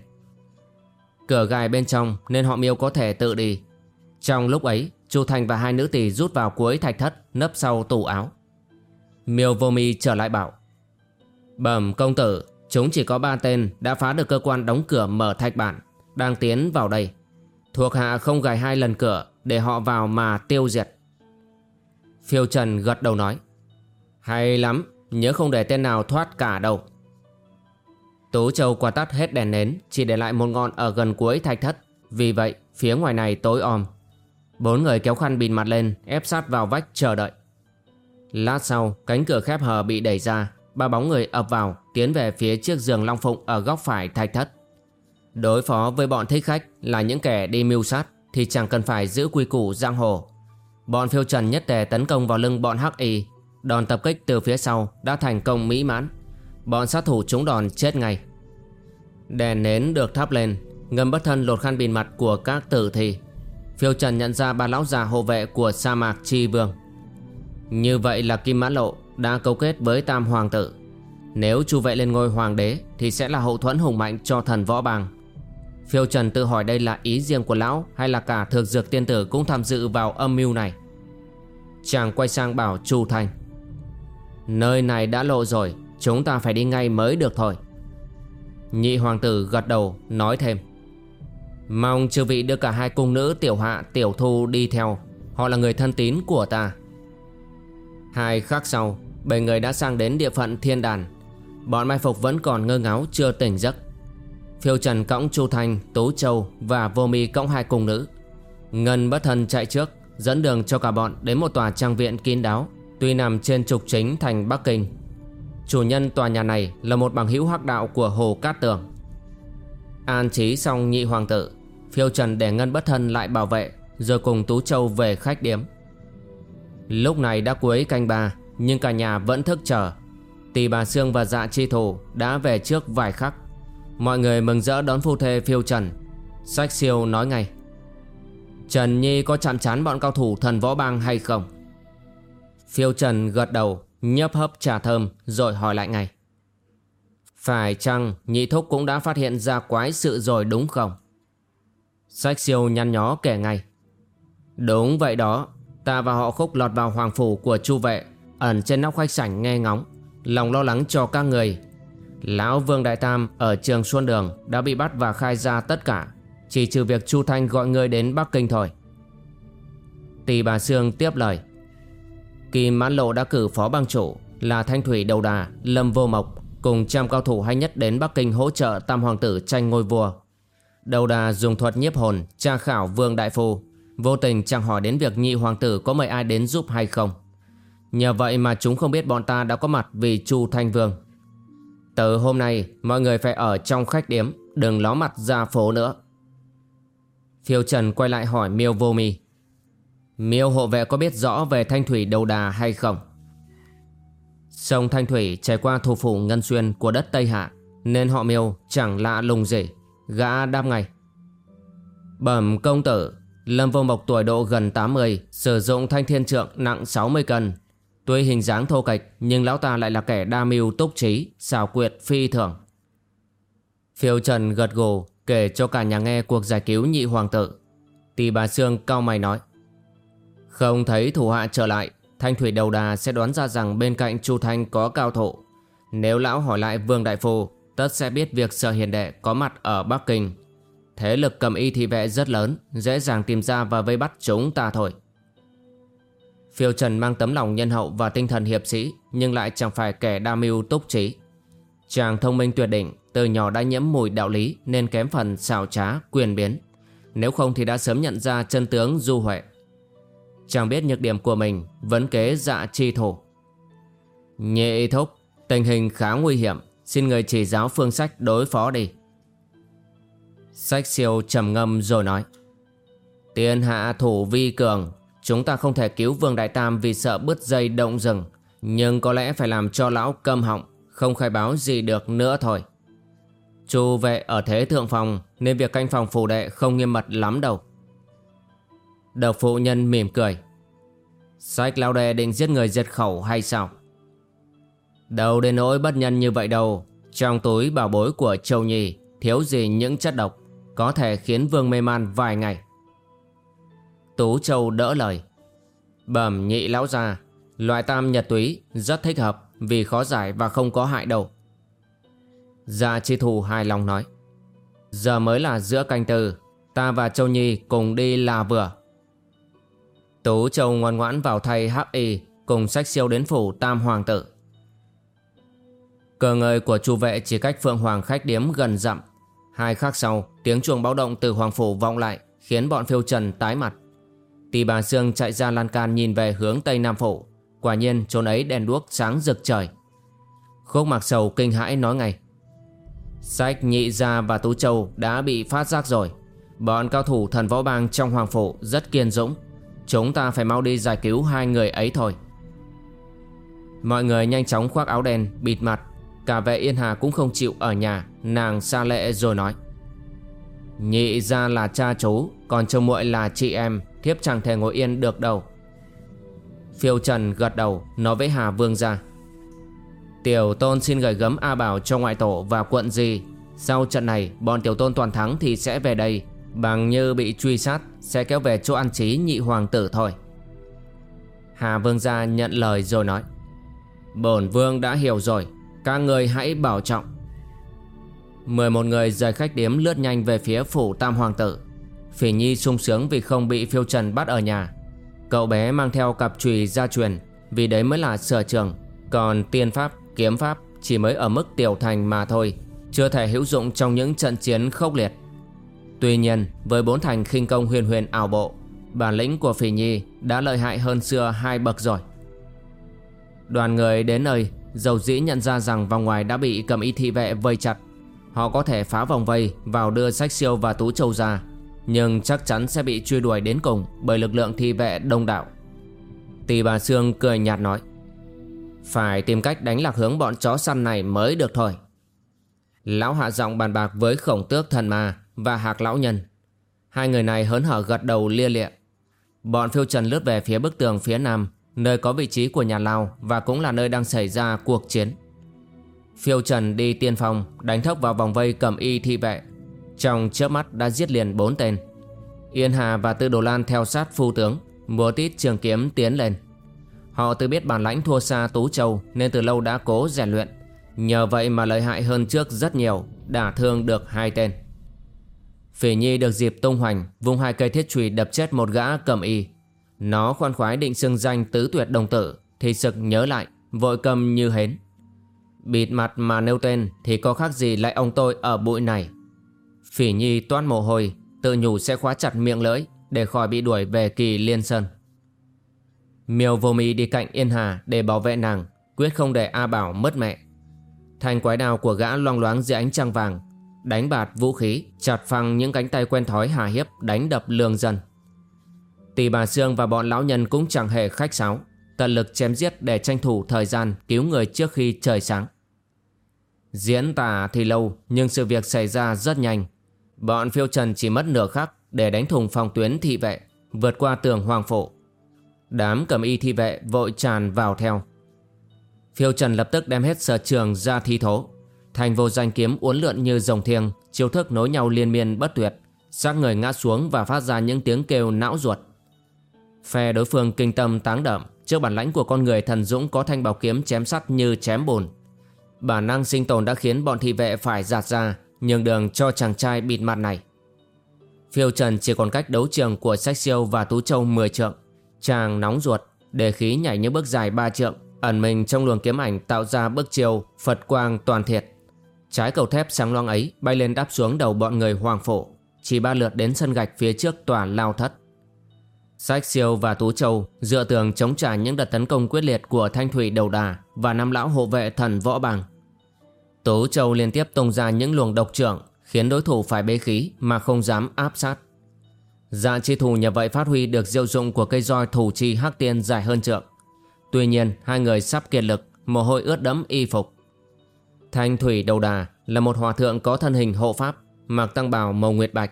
Cửa gài bên trong nên họ miêu có thể tự đi. Trong lúc ấy, Chu Thành và hai nữ tỷ rút vào cuối thạch thất nấp sau tủ áo. Miêu vô mi trở lại bảo Bẩm công tử Chúng chỉ có ba tên đã phá được cơ quan đóng cửa mở thạch bản Đang tiến vào đây Thuộc hạ không gài hai lần cửa Để họ vào mà tiêu diệt Phiêu Trần gật đầu nói, Hay lắm, Nhớ không để tên nào thoát cả đâu. Tú Châu qua tắt hết đèn nến, Chỉ để lại một ngọn ở gần cuối thạch thất. Vì vậy, phía ngoài này tối om. Bốn người kéo khăn bịt mặt lên, Ép sát vào vách chờ đợi. Lát sau, cánh cửa khép hờ bị đẩy ra. Ba bóng người ập vào, Tiến về phía chiếc giường long phụng Ở góc phải thạch thất. Đối phó với bọn thích khách Là những kẻ đi mưu sát Thì chẳng cần phải giữ quy củ giang hồ. Bọn phiêu trần nhất tề tấn công vào lưng bọn hắc y. Đòn tập kích từ phía sau Đã thành công mỹ mãn. Bọn sát thủ trúng đòn chết ngay. Đèn nến được thắp lên, Ngâm bất thân lột khăn bìn mặt của các tử thi. Phiêu Trần nhận ra ba lão già hộ vệ của sa mạc Chi Vương. Như vậy là Kim Mã Lộ đã cấu kết với Tam Hoàng tử. Nếu chu vệ lên ngôi hoàng đế Thì sẽ là hậu thuẫn hùng mạnh cho thần võ bàng. Phiêu Trần tự hỏi đây là ý riêng của lão Hay là cả thực dược tiên tử cũng tham dự vào âm mưu này? Chàng quay sang bảo Chu Thanh Nơi này đã lộ rồi, Chúng ta phải đi ngay mới được thôi. Nhị hoàng tử gật đầu, nói thêm, Mong chư vị đưa cả hai cung nữ tiểu hạ, tiểu thu đi theo. Họ là người thân tín của ta. Hai khắc sau, Bảy người đã sang đến địa phận thiên đàn. Bọn mai phục vẫn còn ngơ ngáo, chưa tỉnh giấc. Phiêu Trần cõng Chu Thanh, Tú Châu và Vô Mi cõng hai cung nữ. Ngân bất thần chạy trước Dẫn đường cho cả bọn đến một tòa trang viện kín đáo Tuy nằm trên trục chính thành Bắc Kinh. Chủ nhân tòa nhà này là một bằng hữu hắc đạo của Hồ Cát Tường. An trí xong nhị hoàng tử Phiêu Trần để Ngân bất thân lại bảo vệ Rồi cùng Tú Châu về khách điếm. Lúc này đã cuối canh ba Nhưng cả nhà vẫn thức chờ. Tỷ bà Sương và dạ chi thủ đã về trước vài khắc. Mọi người mừng rỡ đón phu thê phiêu Trần Sách siêu nói ngay Trần Nhi có chạm chán bọn cao thủ thần võ bang hay không? Phiêu Trần gật đầu, nhấp hấp trà thơm, rồi hỏi lại ngay Phải chăng nhị thúc cũng đã phát hiện ra quái sự rồi đúng không? Sách siêu nhăn nhó kể ngay Đúng vậy đó, Ta và họ khúc lọt vào hoàng phủ của chu vệ, Ẩn trên nóc khách sảnh nghe ngóng, Lòng lo lắng cho các người Lão Vương Đại Tam ở trường Xuân Đường Đã bị bắt và khai ra tất cả. Chỉ trừ việc Chu Thanh gọi người đến Bắc Kinh thôi. Tỷ bà Sương tiếp lời. Kim Mãn Lộ đã cử phó bang chủ Là Thanh Thủy Đầu Đà, Lâm Vô Mộc Cùng trăm cao thủ hay nhất đến Bắc Kinh hỗ trợ Tam Hoàng tử tranh ngôi vua. Đầu Đà dùng thuật nhiếp hồn Tra khảo Vương Đại Phu. Vô tình chẳng hỏi đến việc nhị hoàng tử có mời ai đến giúp hay không. Nhờ vậy mà chúng không biết bọn ta đã có mặt vì Chu Thanh Vương. Từ hôm nay, mọi người phải ở trong khách điếm, Đừng ló mặt ra phố nữa. Phiêu Trần quay lại hỏi Miêu Vô Mi. Miêu hộ vệ có biết rõ về Thanh Thủy Đầu Đà hay không? Sông Thanh Thủy trải qua thủ phủ Ngân Xuyên của đất Tây Hạ, Nên họ Miêu chẳng lạ lùng gì. Gã đáp ngay. Bẩm công tử, Lâm Vô Mộc tuổi độ gần 80 Sử dụng thanh thiên trượng nặng 60 cân Tuy hình dáng thô kệch, Nhưng lão ta lại là kẻ đa mưu túc trí, xảo quyệt, phi thường. Phiêu Trần gật gù, Kể cho cả nhà nghe cuộc giải cứu nhị hoàng tử. Tỳ bà Sương cao mày nói, Không thấy thủ hạ trở lại, Thanh Thủy Đầu Đà sẽ đoán ra rằng Bên cạnh Chu Thanh có cao thủ. Nếu lão hỏi lại Vương Đại Phu, Tất sẽ biết việc Sở Hiền Đệ có mặt ở Bắc Kinh. Thế lực cầm y thị vệ rất lớn, Dễ dàng tìm ra và vây bắt chúng ta thôi. Phiêu Trần mang tấm lòng nhân hậu và tinh thần hiệp sĩ Nhưng lại chẳng phải kẻ đa mưu túc trí. Chàng thông minh tuyệt đỉnh Từ nhỏ đã nhiễm mùi đạo lý Nên kém phần xảo trá, quyền biến. Nếu không thì đã sớm nhận ra chân tướng du huệ. Chàng biết nhược điểm của mình Vấn kế dạ chi thổ. Nhị thúc Tình hình khá nguy hiểm Xin người chỉ giáo phương sách đối phó đi. Sách siêu trầm ngâm rồi nói Tiên hạ thủ vi cường Chúng ta không thể cứu Vương Đại Tam vì sợ bứt dây động rừng. Nhưng có lẽ phải làm cho lão câm họng, Không khai báo gì được nữa thôi. Chu vệ ở thế thượng phòng, Nên việc canh phòng phủ đệ không nghiêm mật lắm đâu. Độc phụ nhân mỉm cười. Sách lão đệ định giết người diệt khẩu hay sao? Đâu đến nỗi bất nhân như vậy đâu. Trong túi bảo bối của Châu Nhi, Thiếu gì những chất độc có thể khiến Vương mê man vài ngày? Tú Châu đỡ lời Bẩm nhị lão gia Loại tam nhật túy rất thích hợp vì khó giải và không có hại đâu. Gia chi thù hài lòng nói. Giờ mới là giữa canh tư, ta và Châu Nhi cùng đi là vừa. Tú Châu ngoan ngoãn vào thay hắc y cùng sách siêu đến phủ tam hoàng tử. Cờ ngơi của chu vệ chỉ cách Phượng Hoàng khách điếm gần dặm. Hai khắc sau, tiếng chuông báo động từ Hoàng Phủ vọng lại, khiến bọn phiêu trần tái mặt. Tỷ bà Sương chạy ra lan can nhìn về hướng Tây Nam Phủ. Quả nhiên chốn ấy đèn đuốc sáng rực trời. Khúc mặc sầu kinh hãi nói ngay. Sách nhị gia và tú châu đã bị phát giác rồi. Bọn cao thủ thần võ bang trong Hoàng Phủ rất kiên dũng. Chúng ta phải mau đi giải cứu hai người ấy thôi. Mọi người nhanh chóng khoác áo đen, bịt mặt Cả vệ Yên Hà cũng không chịu ở nhà Nàng xa lệ rồi nói Nhị ra là cha chú, Còn châu muội là chị em Thiếp chẳng thể ngồi yên được đâu. Phiêu Trần gật đầu, Nói với Hà Vương ra. Tiểu tôn xin gửi gấm A Bảo cho ngoại tổ và quận gì Sau trận này, bọn tiểu tôn toàn thắng thì sẽ về đây. Bằng như bị truy sát, Sẽ kéo về chỗ ăn trí nhị hoàng tử thôi. Hà Vương gia nhận lời rồi nói. Bổn vương đã hiểu rồi, các người hãy bảo trọng. 11 người rời khách điếm lướt nhanh về phía phủ tam hoàng tử. Phỉ Nhi sung sướng vì không bị phiêu trần bắt ở nhà. Cậu bé mang theo cặp chùy gia truyền Vì đấy mới là sở trường. Còn tiên pháp, kiếm pháp chỉ mới ở mức tiểu thành mà thôi Chưa thể hữu dụng trong những trận chiến khốc liệt. Tuy nhiên với bốn thành khinh công huyền huyền ảo bộ Bản lĩnh của Phỉ Nhi đã lợi hại hơn xưa hai bậc rồi. Đoàn người đến nơi Dầu dĩ nhận ra rằng vòng ngoài đã bị cầm y thị vệ vây chặt. Họ có thể phá vòng vây vào đưa sách siêu và tú châu ra, Nhưng chắc chắn sẽ bị truy đuổi đến cùng bởi lực lượng thi vệ đông đảo. Tỳ bà Sương cười nhạt nói, Phải tìm cách đánh lạc hướng bọn chó săn này mới được thôi. Lão hạ giọng bàn bạc với khổng tước thần ma và hạc lão nhân. Hai người này hớn hở gật đầu lia lịa. Bọn phiêu trần lướt về phía bức tường phía nam, Nơi có vị trí của nhà Lao Và cũng là nơi đang xảy ra cuộc chiến. Phiêu Trần đi tiên phong, Đánh thốc vào vòng vây cầm y thị vệ. Trong chớp mắt đã giết liền bốn tên. Yên Hà và Tư Đồ Lan theo sát phu tướng, Múa tít trường kiếm tiến lên. Họ tự biết bản lãnh thua xa Tú Châu Nên từ lâu đã cố rèn luyện. Nhờ vậy mà lợi hại hơn trước rất nhiều, Đả thương được hai tên. Phỉ Nhi được dịp tung hoành, Vung hai cây thiết chùy đập chết một gã cầm y. Nó khoan khoái định xưng danh tứ tuyệt đồng tử, Thì sực nhớ lại, Vội cầm như hến. Bịt mặt mà nêu tên Thì có khác gì lại ông tôi ở bụi này? Phỉ nhi toát mồ hôi, Tự nhủ sẽ khóa chặt miệng lưỡi Để khỏi bị đuổi về kỳ liên sơn. Miêu vô mi đi cạnh Yên Hà Để bảo vệ nàng, Quyết không để A Bảo mất mẹ. Thành quái đào của gã loang loáng dưới ánh trăng vàng, Đánh bạt vũ khí, Chặt phăng những cánh tay quen thói hà hiếp, Đánh đập lương dân. Tỷ bà Sương và bọn lão nhân cũng chẳng hề khách sáo, Tận lực chém giết để tranh thủ thời gian cứu người trước khi trời sáng. Diễn tả thì lâu, nhưng sự việc xảy ra rất nhanh. Bọn phiêu trần chỉ mất nửa khắc để đánh thùng phòng tuyến thị vệ, Vượt qua tường hoàng phổ. Đám cầm y thị vệ vội tràn vào theo. Phiêu trần lập tức đem hết sở trường ra thi thố. Thành vô danh kiếm uốn lượn như rồng thiêng, Chiêu thức nối nhau liên miên bất tuyệt. Xác người ngã xuống và phát ra những tiếng kêu não ruột. Phe đối phương kinh tâm táng đậm, trước bản lãnh của con người thần dũng có thanh bảo kiếm chém sắt như chém bùn. Bản năng sinh tồn đã khiến bọn thị vệ phải giạt ra, nhường đường cho chàng trai bịt mặt này. Phiêu Trần chỉ còn cách đấu trường của Sách Siêu và Tú Châu 10 trượng. Chàng nóng ruột, đề khí nhảy những bước dài ba trượng, ẩn mình trong luồng kiếm ảnh tạo ra bức chiều Phật quang toàn thiệt. Trái cầu thép sáng loang ấy bay lên đáp xuống đầu bọn người hoàng phổ, chỉ ba lượt đến sân gạch phía trước tòa lao thất. Sách siêu và Tú Châu dựa tường chống trả những đợt tấn công quyết liệt của Thanh Thủy Đầu Đà và năm lão hộ vệ thần võ bằng. Tú Châu liên tiếp tung ra những luồng độc trưởng khiến đối thủ phải bế khí mà không dám áp sát. Dạ chi thủ nhờ vậy phát huy được diệu dụng của cây roi thủ chi hắc tiên dài hơn trượng. Tuy nhiên hai người sắp kiệt lực, mồ hôi ướt đẫm y phục. Thanh Thủy Đầu Đà là một hòa thượng có thân hình hộ pháp, mặc tăng bào màu nguyệt bạch.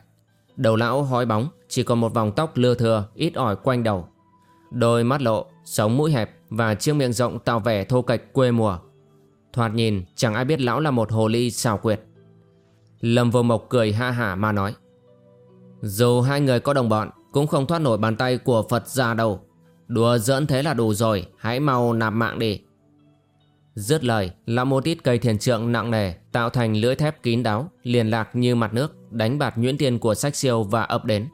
Đầu lão hói bóng, chỉ còn một vòng tóc lưa thừa, ít ỏi quanh đầu. Đôi mắt lộ, sống mũi hẹp và chiếc miệng rộng tạo vẻ thô kệch quê mùa. Thoạt nhìn chẳng ai biết lão là một hồ ly xào quyệt. Lâm vô mộc cười ha hả mà nói. Dù hai người có đồng bọn cũng không thoát nổi bàn tay của Phật già đâu. Đùa giỡn thế là đủ rồi Hãy mau nạp mạng đi Dứt lời Lão mô tít cây thiền trượng nặng nề Tạo thành lưỡi thép kín đáo Liền lạc như mặt nước Đánh bạt nhuyễn tiền của sách siêu và ập đến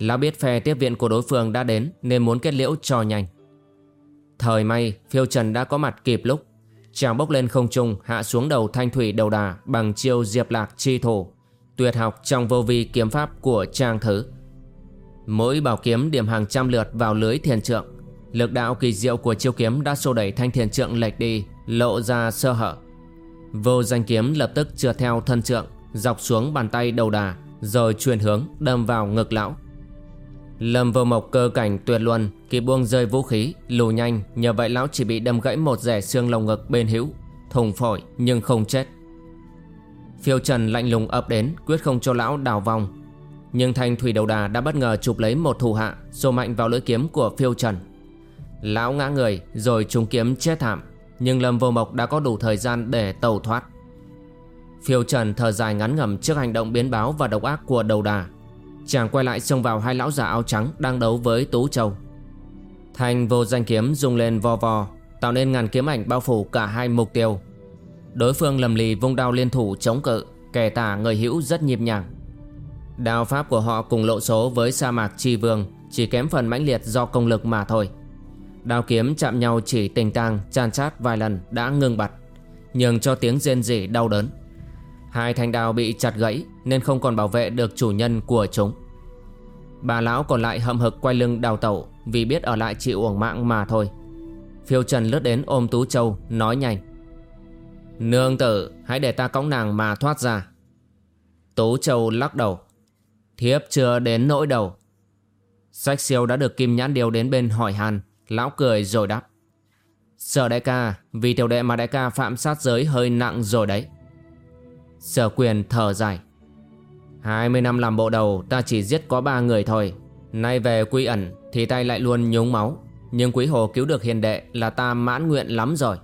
Lão biết phe tiếp viện của đối phương đã đến, Nên muốn kết liễu cho nhanh. Thời may, phiêu trần đã có mặt kịp lúc. Chàng bốc lên không trung, Hạ xuống đầu thanh thủy đầu đà Bằng chiêu diệp lạc chi thủ Tuyệt học trong vô vi kiếm pháp của trang thứ. Mỗi bảo kiếm điểm hàng trăm lượt vào lưới thiền trượng. Lực đạo kỳ diệu của chiêu kiếm đã xô đẩy thanh thiền trượng lệch đi, Lộ ra sơ hở. Vô danh kiếm lập tức trượt theo thân trượng, Dọc xuống bàn tay đầu đà, Rồi truyền hướng đâm vào ngực lão. Lâm vô mộc cơ cảnh tuyệt luân Kịp buông rơi vũ khí Lùi nhanh, Nhờ vậy lão chỉ bị đâm gãy một rẻ xương lồng ngực bên hữu, Thùng phổi nhưng không chết. Phiêu trần lạnh lùng ập đến, Quyết không cho lão đào vong Nhưng thanh thủy đầu đà đã bất ngờ chụp lấy một thủ hạ, Xô mạnh vào lưỡi kiếm của phiêu trần. Lão ngã người, Rồi trúng kiếm chết thảm, Nhưng Lâm vô mộc đã có đủ thời gian để tẩu thoát. Phiêu trần thở dài ngắn ngầm Trước hành động biến báo và độc ác của đầu đà. Chàng quay lại xông vào hai lão già áo trắng Đang đấu với Tú Châu. Thanh vô danh kiếm rung lên vo vo, Tạo nên ngàn kiếm ảnh bao phủ cả hai mục tiêu. Đối phương lầm lì vung đao liên thủ chống cự, Kẻ tả người hữu rất nhịp nhàng. Đao pháp của họ cùng lộ số với sa mạc chi vương Chỉ kém phần mãnh liệt do công lực mà thôi. Đao kiếm chạm nhau chỉ tình tang, Chan chát vài lần đã ngưng bặt Nhường cho tiếng rên rỉ đau đớn. Hai thanh đao bị chặt gãy Nên không còn bảo vệ được chủ nhân của chúng. Bà lão còn lại hậm hực quay lưng đào tẩu Vì biết ở lại chịu uổng mạng mà thôi. Phiêu Trần lướt đến ôm Tú Châu, Nói nhanh. Nương tử, hãy để ta cõng nàng mà thoát ra. Tú Châu lắc đầu. Thiếp chưa đến nỗi đầu. Sách siêu đã được Kim Nhãn điều đến bên hỏi hàn Lão cười rồi đáp. Sở đại ca, Vì tiểu đệ mà đại ca phạm sát giới hơi nặng rồi đấy. Sở quyền thở dài. 20 năm làm bộ đầu, ta chỉ giết có ba người thôi. Nay về quy ẩn thì tay lại luôn nhúng máu. Nhưng quý hồ cứu được hiền đệ là ta mãn nguyện lắm rồi.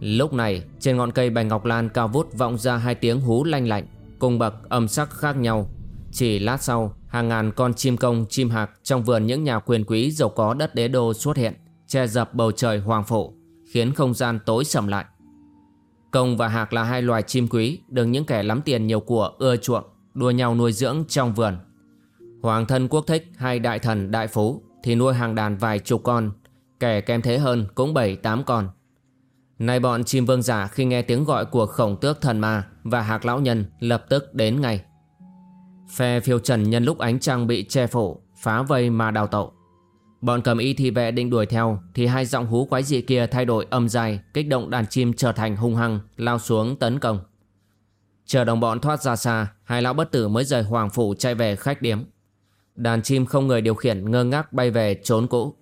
Lúc này, trên ngọn cây bành ngọc lan cao vút vọng ra hai tiếng hú lanh lạnh, Cùng bậc âm sắc khác nhau. Chỉ lát sau, hàng ngàn con chim công, chim hạc Trong vườn những nhà quyền quý giàu có đất đế đô xuất hiện, Che dập bầu trời hoàng phủ Khiến không gian tối sầm lại. Công và hạc là hai loài chim quý, Được những kẻ lắm tiền nhiều của, ưa chuộng, Đua nhau nuôi dưỡng trong vườn. Hoàng thân quốc thích hay đại thần, đại phú Thì nuôi hàng đàn vài chục con, Kẻ kém thế hơn cũng bảy, tám con. Nay bọn chim vương giả khi nghe tiếng gọi của khổng tước thần ma Và hạc lão nhân lập tức đến ngay. Phe phiêu trần nhân lúc ánh trăng bị che phủ, Phá vây mà đào tẩu. Bọn cầm y thị vệ định đuổi theo, Thì hai giọng hú quái dị kia thay đổi âm dài, Kích động đàn chim trở thành hung hăng, Lao xuống tấn công. Chờ đồng bọn thoát ra xa, Hai lão bất tử mới rời hoàng phủ chạy về khách điếm. Đàn chim không người điều khiển, ngơ ngác bay về trốn cũ.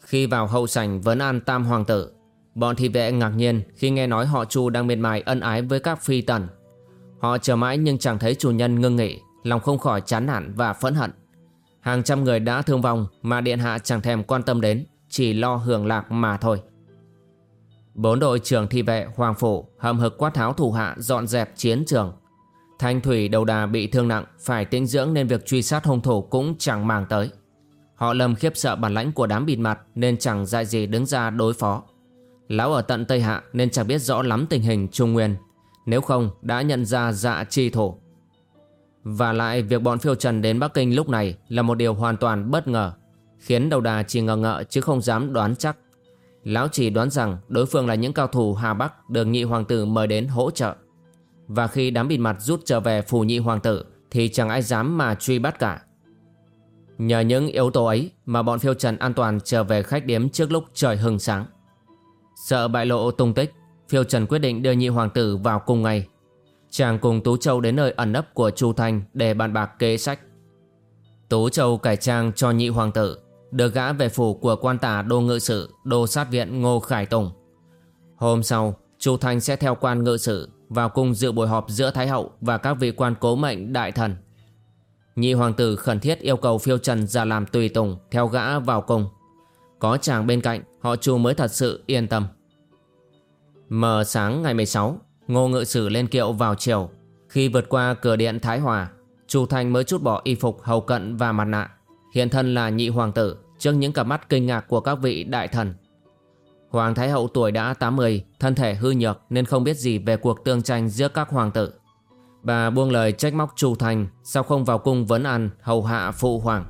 Khi vào hậu sảnh vấn an tam hoàng tử, Bọn thị vệ ngạc nhiên khi nghe nói họ Chu đang miệt mài ân ái với các phi tần. Họ chờ mãi nhưng chẳng thấy chủ nhân ngưng nghỉ, Lòng không khỏi chán nản và phẫn hận. Hàng trăm người đã thương vong mà điện hạ chẳng thèm quan tâm đến, chỉ lo hưởng lạc mà thôi. Bốn đội trưởng thị vệ Hoàng Phủ hầm hực quát tháo thủ hạ dọn dẹp chiến trường. Thanh thủy đầu đà bị thương nặng, phải tĩnh dưỡng nên việc truy sát hung thủ cũng chẳng màng tới. Họ lầm khiếp sợ bản lãnh của đám bịt mặt nên chẳng dại gì đứng ra đối phó. Lão ở tận Tây Hạ nên chẳng biết rõ lắm tình hình Trung Nguyên. Nếu không đã nhận ra dạ chi thổ. Và lại việc bọn phiêu trần đến Bắc Kinh lúc này là một điều hoàn toàn bất ngờ, khiến đầu đà chỉ ngờ ngợ chứ không dám đoán chắc. Lão chỉ đoán rằng đối phương là những cao thủ Hà Bắc được nhị hoàng tử mời đến hỗ trợ. Và khi đám bịt mặt rút trở về phủ nhị hoàng tử thì chẳng ai dám mà truy bắt cả. Nhờ những yếu tố ấy mà bọn phiêu trần an toàn trở về khách điếm trước lúc trời hừng sáng. Sợ bại lộ tung tích, phiêu trần quyết định đưa nhị hoàng tử vào cùng ngày Chàng cùng Tú Châu đến nơi ẩn nấp của Chu Thanh để bàn bạc kế sách. Tú Châu cải trang cho nhị hoàng tử, đưa gã về phủ của quan tả đô ngự sử, đô sát viện Ngô Khải Tùng. Hôm sau, Chu Thanh sẽ theo quan ngự sử vào cùng dự buổi họp giữa Thái Hậu và các vị quan cố mệnh đại thần. Nhị hoàng tử khẩn thiết yêu cầu phiêu trần ra làm tùy tùng theo gã vào cung. Có chàng bên cạnh, họ Chu mới thật sự yên tâm. Mờ sáng ngày 16, Ngô ngự sử lên kiệu vào chiều Khi vượt qua cửa điện Thái Hòa Chu Thanh mới chút bỏ y phục hầu cận và mặt nạ Hiện thân là nhị hoàng tử trước những cặp mắt kinh ngạc của các vị đại thần. Hoàng Thái Hậu tuổi đã 80, thân thể hư nhược nên không biết gì về cuộc tương tranh giữa các hoàng tử. Bà buông lời trách móc Chu Thành sao không vào cung vấn an hầu hạ phụ hoàng.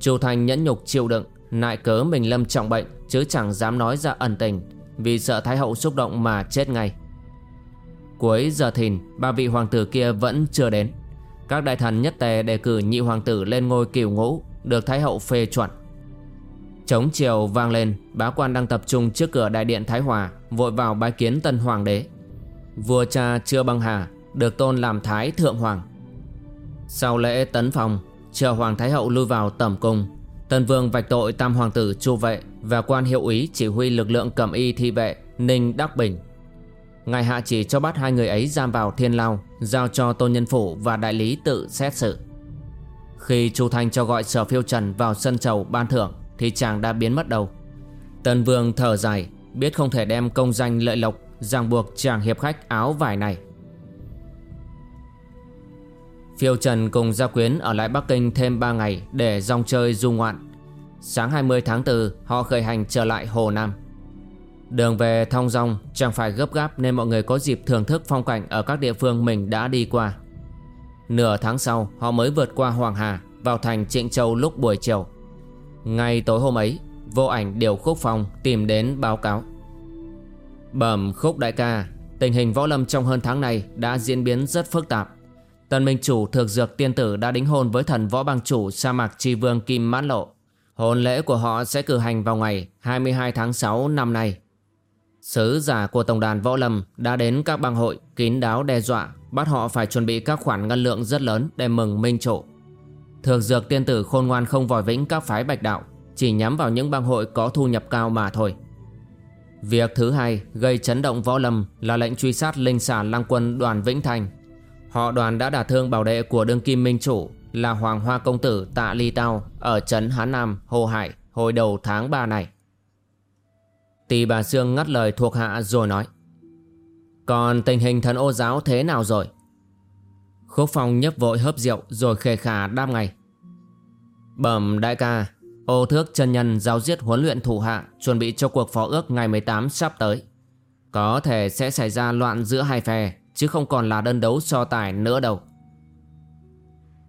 Chu Thành nhẫn nhục chịu đựng, nại cớ mình lâm trọng bệnh chứ chẳng dám nói ra ẩn tình vì sợ Thái Hậu xúc động mà chết ngay. Cuối giờ thìn, ba vị hoàng tử kia vẫn chưa đến. Các đại thần nhất tề đề cử nhị hoàng tử lên ngôi kiều ngũ, được Thái Hậu phê chuẩn. Chống chiều vang lên, bá quan đang tập trung trước cửa đại điện Thái Hòa, vội vào bái kiến tân hoàng đế. Vua cha chưa băng hà, được tôn làm Thái Thượng Hoàng. Sau lễ tấn phòng, chờ Hoàng Thái Hậu lui vào tẩm cung, Tân Vương vạch tội tam hoàng tử Chu Vệ và quan hiệu ý chỉ huy lực lượng cẩm y thi vệ Ninh Đắc Bình. Ngài hạ chỉ cho bắt hai người ấy giam vào thiên lao, giao cho tôn nhân phủ và đại lý tự xét xử. Khi Chu Thanh cho gọi sở phiêu trần vào sân chầu ban thưởng thì chàng đã biến mất đâu. Tân Vương thở dài, biết không thể đem công danh lợi lộc ràng buộc chàng hiệp khách áo vải này. Phiêu Trần cùng Gia Quyến ở lại Bắc Kinh thêm 3 ngày để rong chơi du ngoạn. Sáng 20 tháng 4 họ khởi hành trở lại Hồ Nam. Đường về thong dong chẳng phải gấp gáp nên mọi người có dịp thưởng thức phong cảnh ở các địa phương mình đã đi qua. Nửa tháng sau họ mới vượt qua Hoàng Hà vào thành Trịnh Châu lúc buổi chiều. Ngay tối hôm ấy, vô ảnh điều khúc phong tìm đến báo cáo. Bẩm khúc đại ca, tình hình võ lâm trong hơn tháng này đã diễn biến rất phức tạp. Tần Minh Chủ thực dược tiên tử đã đính hôn với thần võ bang chủ sa mạc tri vương Kim Mãn Lộ. Hôn lễ của họ sẽ cử hành vào ngày 22 tháng 6 năm nay. Sứ giả của Tổng đàn Võ Lâm đã đến các bang hội kín đáo đe dọa bắt họ phải chuẩn bị các khoản ngân lượng rất lớn để mừng minh chủ. Thược dược tiên tử khôn ngoan không vòi vĩnh các phái bạch đạo chỉ nhắm vào những bang hội có thu nhập cao mà thôi. Việc thứ hai gây chấn động võ lâm là lệnh truy sát linh sản lăng quân đoàn Vĩnh Thành Họ đoàn đã đả thương bảo đệ của đương kim minh chủ là Hoàng Hoa Công Tử Tạ Ly Tao ở trấn Hán Nam, Hồ Hải hồi đầu tháng 3 này. Tỳ bà Sương ngắt lời thuộc hạ rồi nói Còn tình hình thần ô giáo thế nào rồi? Khúc Phong nhấp vội hớp rượu rồi khề khả đam ngay. Bẩm đại ca, ô thước chân nhân giáo giết huấn luyện thủ hạ chuẩn bị cho cuộc phó ước ngày 18 sắp tới. Có thể sẽ xảy ra loạn giữa hai phe chứ không còn là đơn đấu so tài nữa đâu.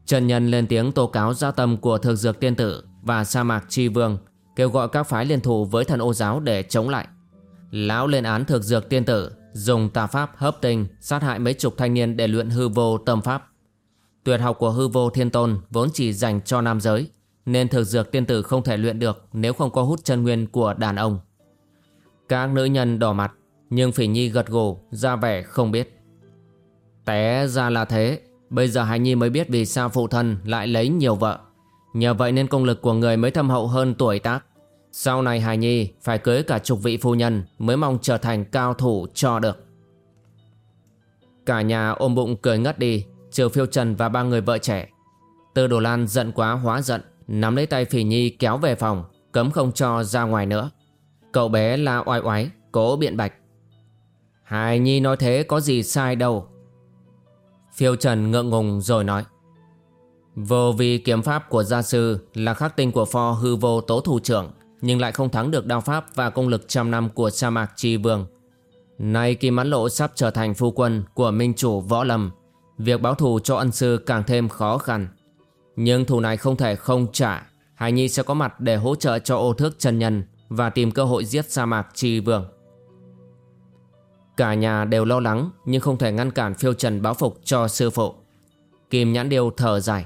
Trần Nhân lên tiếng tố cáo gia tâm của thực dược tiên tử và sa mạc chi vương, kêu gọi các phái liên thủ với thần ô giáo để chống lại. Lão lên án thực dược tiên tử, dùng tà pháp hấp tinh, sát hại mấy chục thanh niên để luyện hư vô tâm pháp. Tuyệt học của hư vô thiên tôn vốn chỉ dành cho nam giới, nên thực dược tiên tử không thể luyện được nếu không có hút chân nguyên của đàn ông. Các nữ nhân đỏ mặt, nhưng Phỉ Nhi gật gù, ra vẻ không biết. Té ra là thế Bây giờ Hải Nhi mới biết vì sao phụ thân lại lấy nhiều vợ Nhờ vậy nên công lực của người mới thâm hậu hơn tuổi tác. Sau này Hải Nhi, phải cưới cả chục vị phu nhân Mới mong trở thành cao thủ cho được. Cả nhà ôm bụng cười ngất đi, Trừ phiêu trần và ba người vợ trẻ. Tư đồ lan giận quá hóa giận, Nắm lấy tay Phỉ Nhi kéo về phòng, Cấm không cho ra ngoài nữa. Cậu bé la oai oái, Cố biện bạch. Hải Nhi nói thế có gì sai đâu. Phiêu Trần ngượng ngùng rồi nói. Vô vi kiếm pháp của gia sư là khắc tinh của pho hư vô tố thủ trưởng, Nhưng lại không thắng được đao pháp và công lực trăm năm của sa mạc tri vương Nay Kim Mãn Lộ sắp trở thành phu quân của minh chủ võ lâm, Việc báo thù cho ân sư càng thêm khó khăn Nhưng thù này không thể không trả, Hải Nhi sẽ có mặt để hỗ trợ cho ô thước chân nhân Và tìm cơ hội giết sa mạc tri vương Cả nhà đều lo lắng, nhưng không thể ngăn cản phiêu trần báo phục cho sư phụ. Kim nhãn điêu thở dài.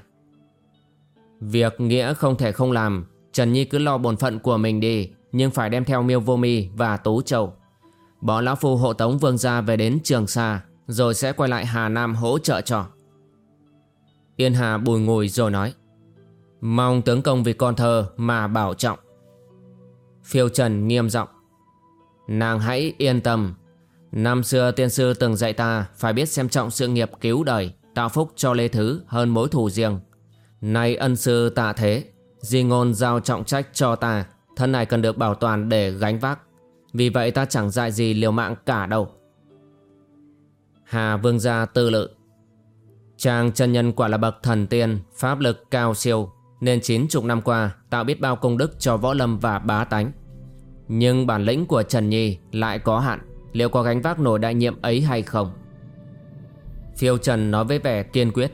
Việc nghĩa không thể không làm, Trần Nhi cứ lo bổn phận của mình đi, nhưng phải đem theo miêu vô mi và tú châu. Bỏ lão phu hộ tống vương gia về đến trường sa, rồi sẽ quay lại Hà Nam hỗ trợ cho. Yên Hà bùi ngùi rồi nói. Mong tướng công vì con thơ mà bảo trọng. Phiêu Trần nghiêm giọng Nàng hãy yên tâm Năm xưa tiên sư từng dạy ta phải biết xem trọng sự nghiệp cứu đời, tạo phúc cho Lê Thứ hơn mối thù riêng. Nay ân sư tạ thế, di ngôn giao trọng trách cho ta, thân này cần được bảo toàn để gánh vác. Vì vậy ta chẳng dại gì liều mạng cả đâu. Hà Vương gia tư lự Chàng chân nhân quả là bậc thần tiên, pháp lực cao siêu. Nên chín chục năm qua tạo biết bao công đức cho võ lâm và bá tánh Nhưng bản lĩnh của Trần Nhi lại có hạn Liệu có gánh vác nổi đại nhiệm ấy hay không Phiêu Trần nói với vẻ kiên quyết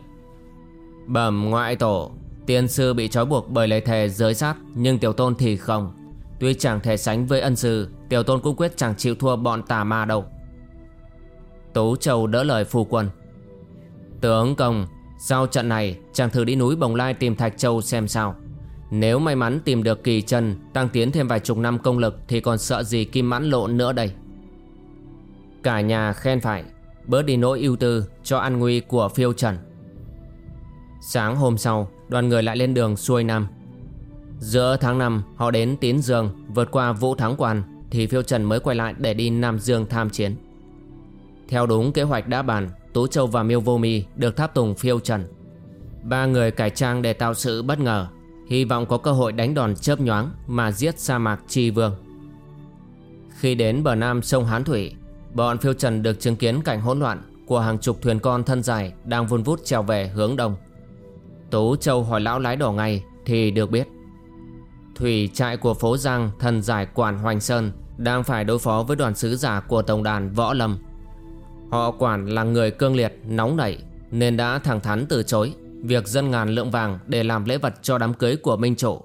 Bẩm ngoại tổ, Tiên sư bị trói buộc bởi lời thề giới sát, Nhưng tiểu tôn thì không. Tuy chẳng thể sánh với ân sư, Tiểu tôn cũng quyết chẳng chịu thua bọn tà ma đâu. Tú Châu đỡ lời phu quân. Tướng công, Sau trận này, chàng thử đi núi Bồng Lai tìm Thạch Châu xem sao. Nếu may mắn tìm được kỳ chân, Tăng tiến thêm vài chục năm công lực Thì còn sợ gì kim mãn lộ nữa đây? Cả nhà khen phải, Bớt đi nỗi ưu tư cho an nguy của phiêu trần. Sáng hôm sau, Đoàn người lại lên đường xuôi Nam. Giữa tháng 5 họ đến Tín Dương, Vượt qua Vũ Thắng Quan, Thì phiêu trần mới quay lại để đi Nam Dương tham chiến. Theo đúng kế hoạch đã bàn, Tú Châu và Miêu Vô Mi được tháp tùng phiêu trần. Ba người cải trang để tạo sự bất ngờ, Hy vọng có cơ hội đánh đòn chớp nhoáng Mà giết sa mạc Tri Vương. Khi đến bờ nam sông Hán Thủy, Bọn phiêu trần được chứng kiến cảnh hỗn loạn Của hàng chục thuyền con thân dài Đang vun vút trèo về hướng đông. Tú Châu hỏi lão lái đỏ ngay Thì được biết. Thủy trại của phố Giang thần giải quản Hoành Sơn Đang phải đối phó với đoàn sứ giả của tổng đàn Võ Lâm. Họ quản là người cương liệt, nóng nảy Nên đã thẳng thắn từ chối Việc dân ngàn lượng vàng để làm lễ vật cho đám cưới của Minh Chủ.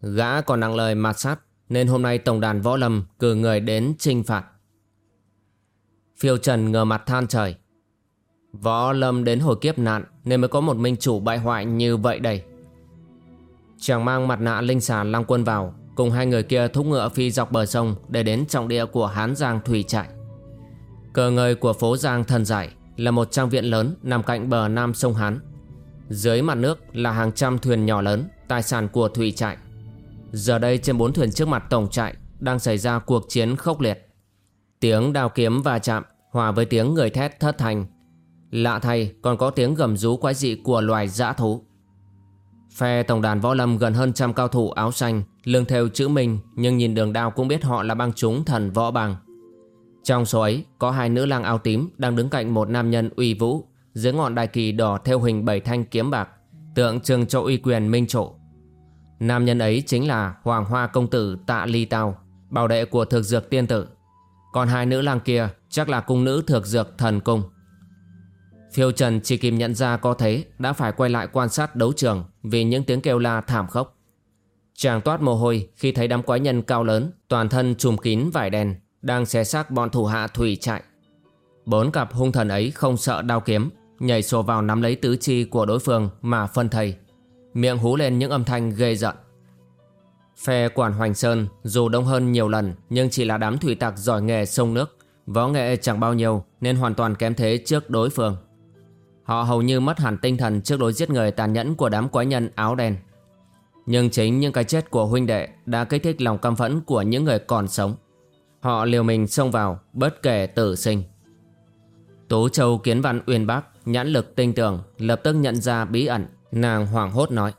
Gã còn nặng lời mạt sát Nên hôm nay tổng đàn Võ Lâm cử người đến trinh phạt. Phiêu Trần ngờ mặt than trời. Võ Lâm đến hồi kiếp nạn nên mới có một minh chủ bại hoại như vậy đây. Chàng mang mặt nạ linh xà long quân vào, Cùng hai người kia thúc ngựa phi dọc bờ sông Để đến trọng địa của Hán Giang Thủy Trại. Cờ ngời của phố Giang Thần Giải Là một trang viện lớn nằm cạnh bờ nam sông Hán. Dưới mặt nước là hàng trăm thuyền nhỏ lớn, Tài sản của Thủy Trại. Giờ đây trên bốn thuyền trước mặt tổng trại Đang xảy ra cuộc chiến khốc liệt. Tiếng đao kiếm va chạm Hòa với tiếng người thét thất thành Lạ thay, còn có tiếng gầm rú quái dị của loài dã thú. Phe tổng đàn võ lâm gần hơn trăm cao thủ áo xanh Lương theo chữ Minh Nhưng nhìn đường đao cũng biết họ là băng chúng thần võ bằng Trong số ấy, có hai nữ lang áo tím Đang đứng cạnh một nam nhân uy vũ, Dưới ngọn đại kỳ đỏ theo hình bảy thanh kiếm bạc, Tượng trưng cho uy quyền minh trộ Nam nhân ấy chính là Hoàng Hoa Công Tử Tạ Ly Tao Bảo đệ của thực dược tiên tử. Còn hai nữ lang kia chắc là cung nữ thực dược thần cung. Phiêu Trần chỉ kịp nhận ra có thế đã phải quay lại quan sát đấu trường vì những tiếng kêu la thảm khốc. Chàng toát mồ hôi khi thấy đám quái nhân cao lớn, toàn thân trùm kín vải đen, đang xé xác bọn thủ hạ thủy chạy. Bốn cặp hung thần ấy không sợ đao kiếm, nhảy sổ vào nắm lấy tứ chi của đối phương mà phân thầy. Miệng hú lên những âm thanh ghê giận. Phe quản Hoành Sơn dù đông hơn nhiều lần nhưng chỉ là đám thủy tặc giỏi nghề sông nước, võ nghệ chẳng bao nhiêu nên hoàn toàn kém thế trước đối phương. Họ hầu như mất hẳn tinh thần trước đối giết người tàn nhẫn của đám quái nhân áo đen. Nhưng chính những cái chết của huynh đệ đã kích thích lòng căm phẫn của những người còn sống. Họ liều mình xông vào, bất kể tử sinh. Tú Châu kiến văn uyên bác, nhãn lực tinh tường, lập tức nhận ra bí ẩn, nàng hoảng hốt nói.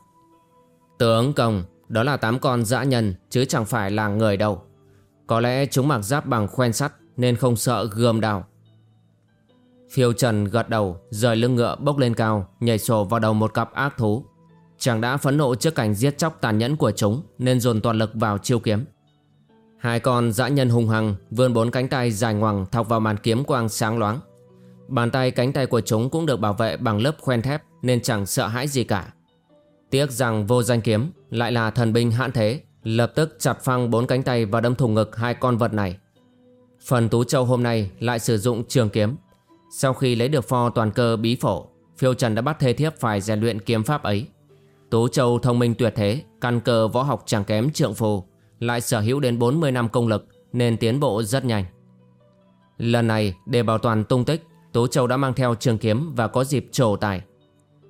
Tướng công, đó là tám con dã nhân, chứ chẳng phải là người đâu. Có lẽ chúng mặc giáp bằng khoen sắt nên không sợ gươm đào. Phiêu Trần gật đầu, Rời lưng ngựa bốc lên cao, Nhảy sổ vào đầu một cặp ác thú. Chàng đã phẫn nộ trước cảnh giết chóc tàn nhẫn của chúng, Nên dồn toàn lực vào chiêu kiếm. Hai con dã nhân hung hăng, Vươn bốn cánh tay dài ngoằng Thọc vào màn kiếm quang sáng loáng. Bàn tay cánh tay của chúng cũng được bảo vệ bằng lớp khoen thép, Nên chẳng sợ hãi gì cả. Tiếc rằng vô danh kiếm Lại là thần binh hãn thế, Lập tức chặt phăng bốn cánh tay và đâm thủng ngực hai con vật này. Phần Tú Châu hôm nay lại sử dụng trường kiếm sau khi lấy được pho toàn cơ bí phổ, Phiêu Trần đã bắt thê thiếp phải rèn luyện kiếm pháp ấy. Tố Châu thông minh tuyệt thế, Căn cơ võ học chẳng kém trượng phù, Lại sở hữu đến 40 năm công lực, Nên tiến bộ rất nhanh. Lần này, để bảo toàn tung tích, tố Châu đã mang theo trường kiếm Và có dịp trổ tài.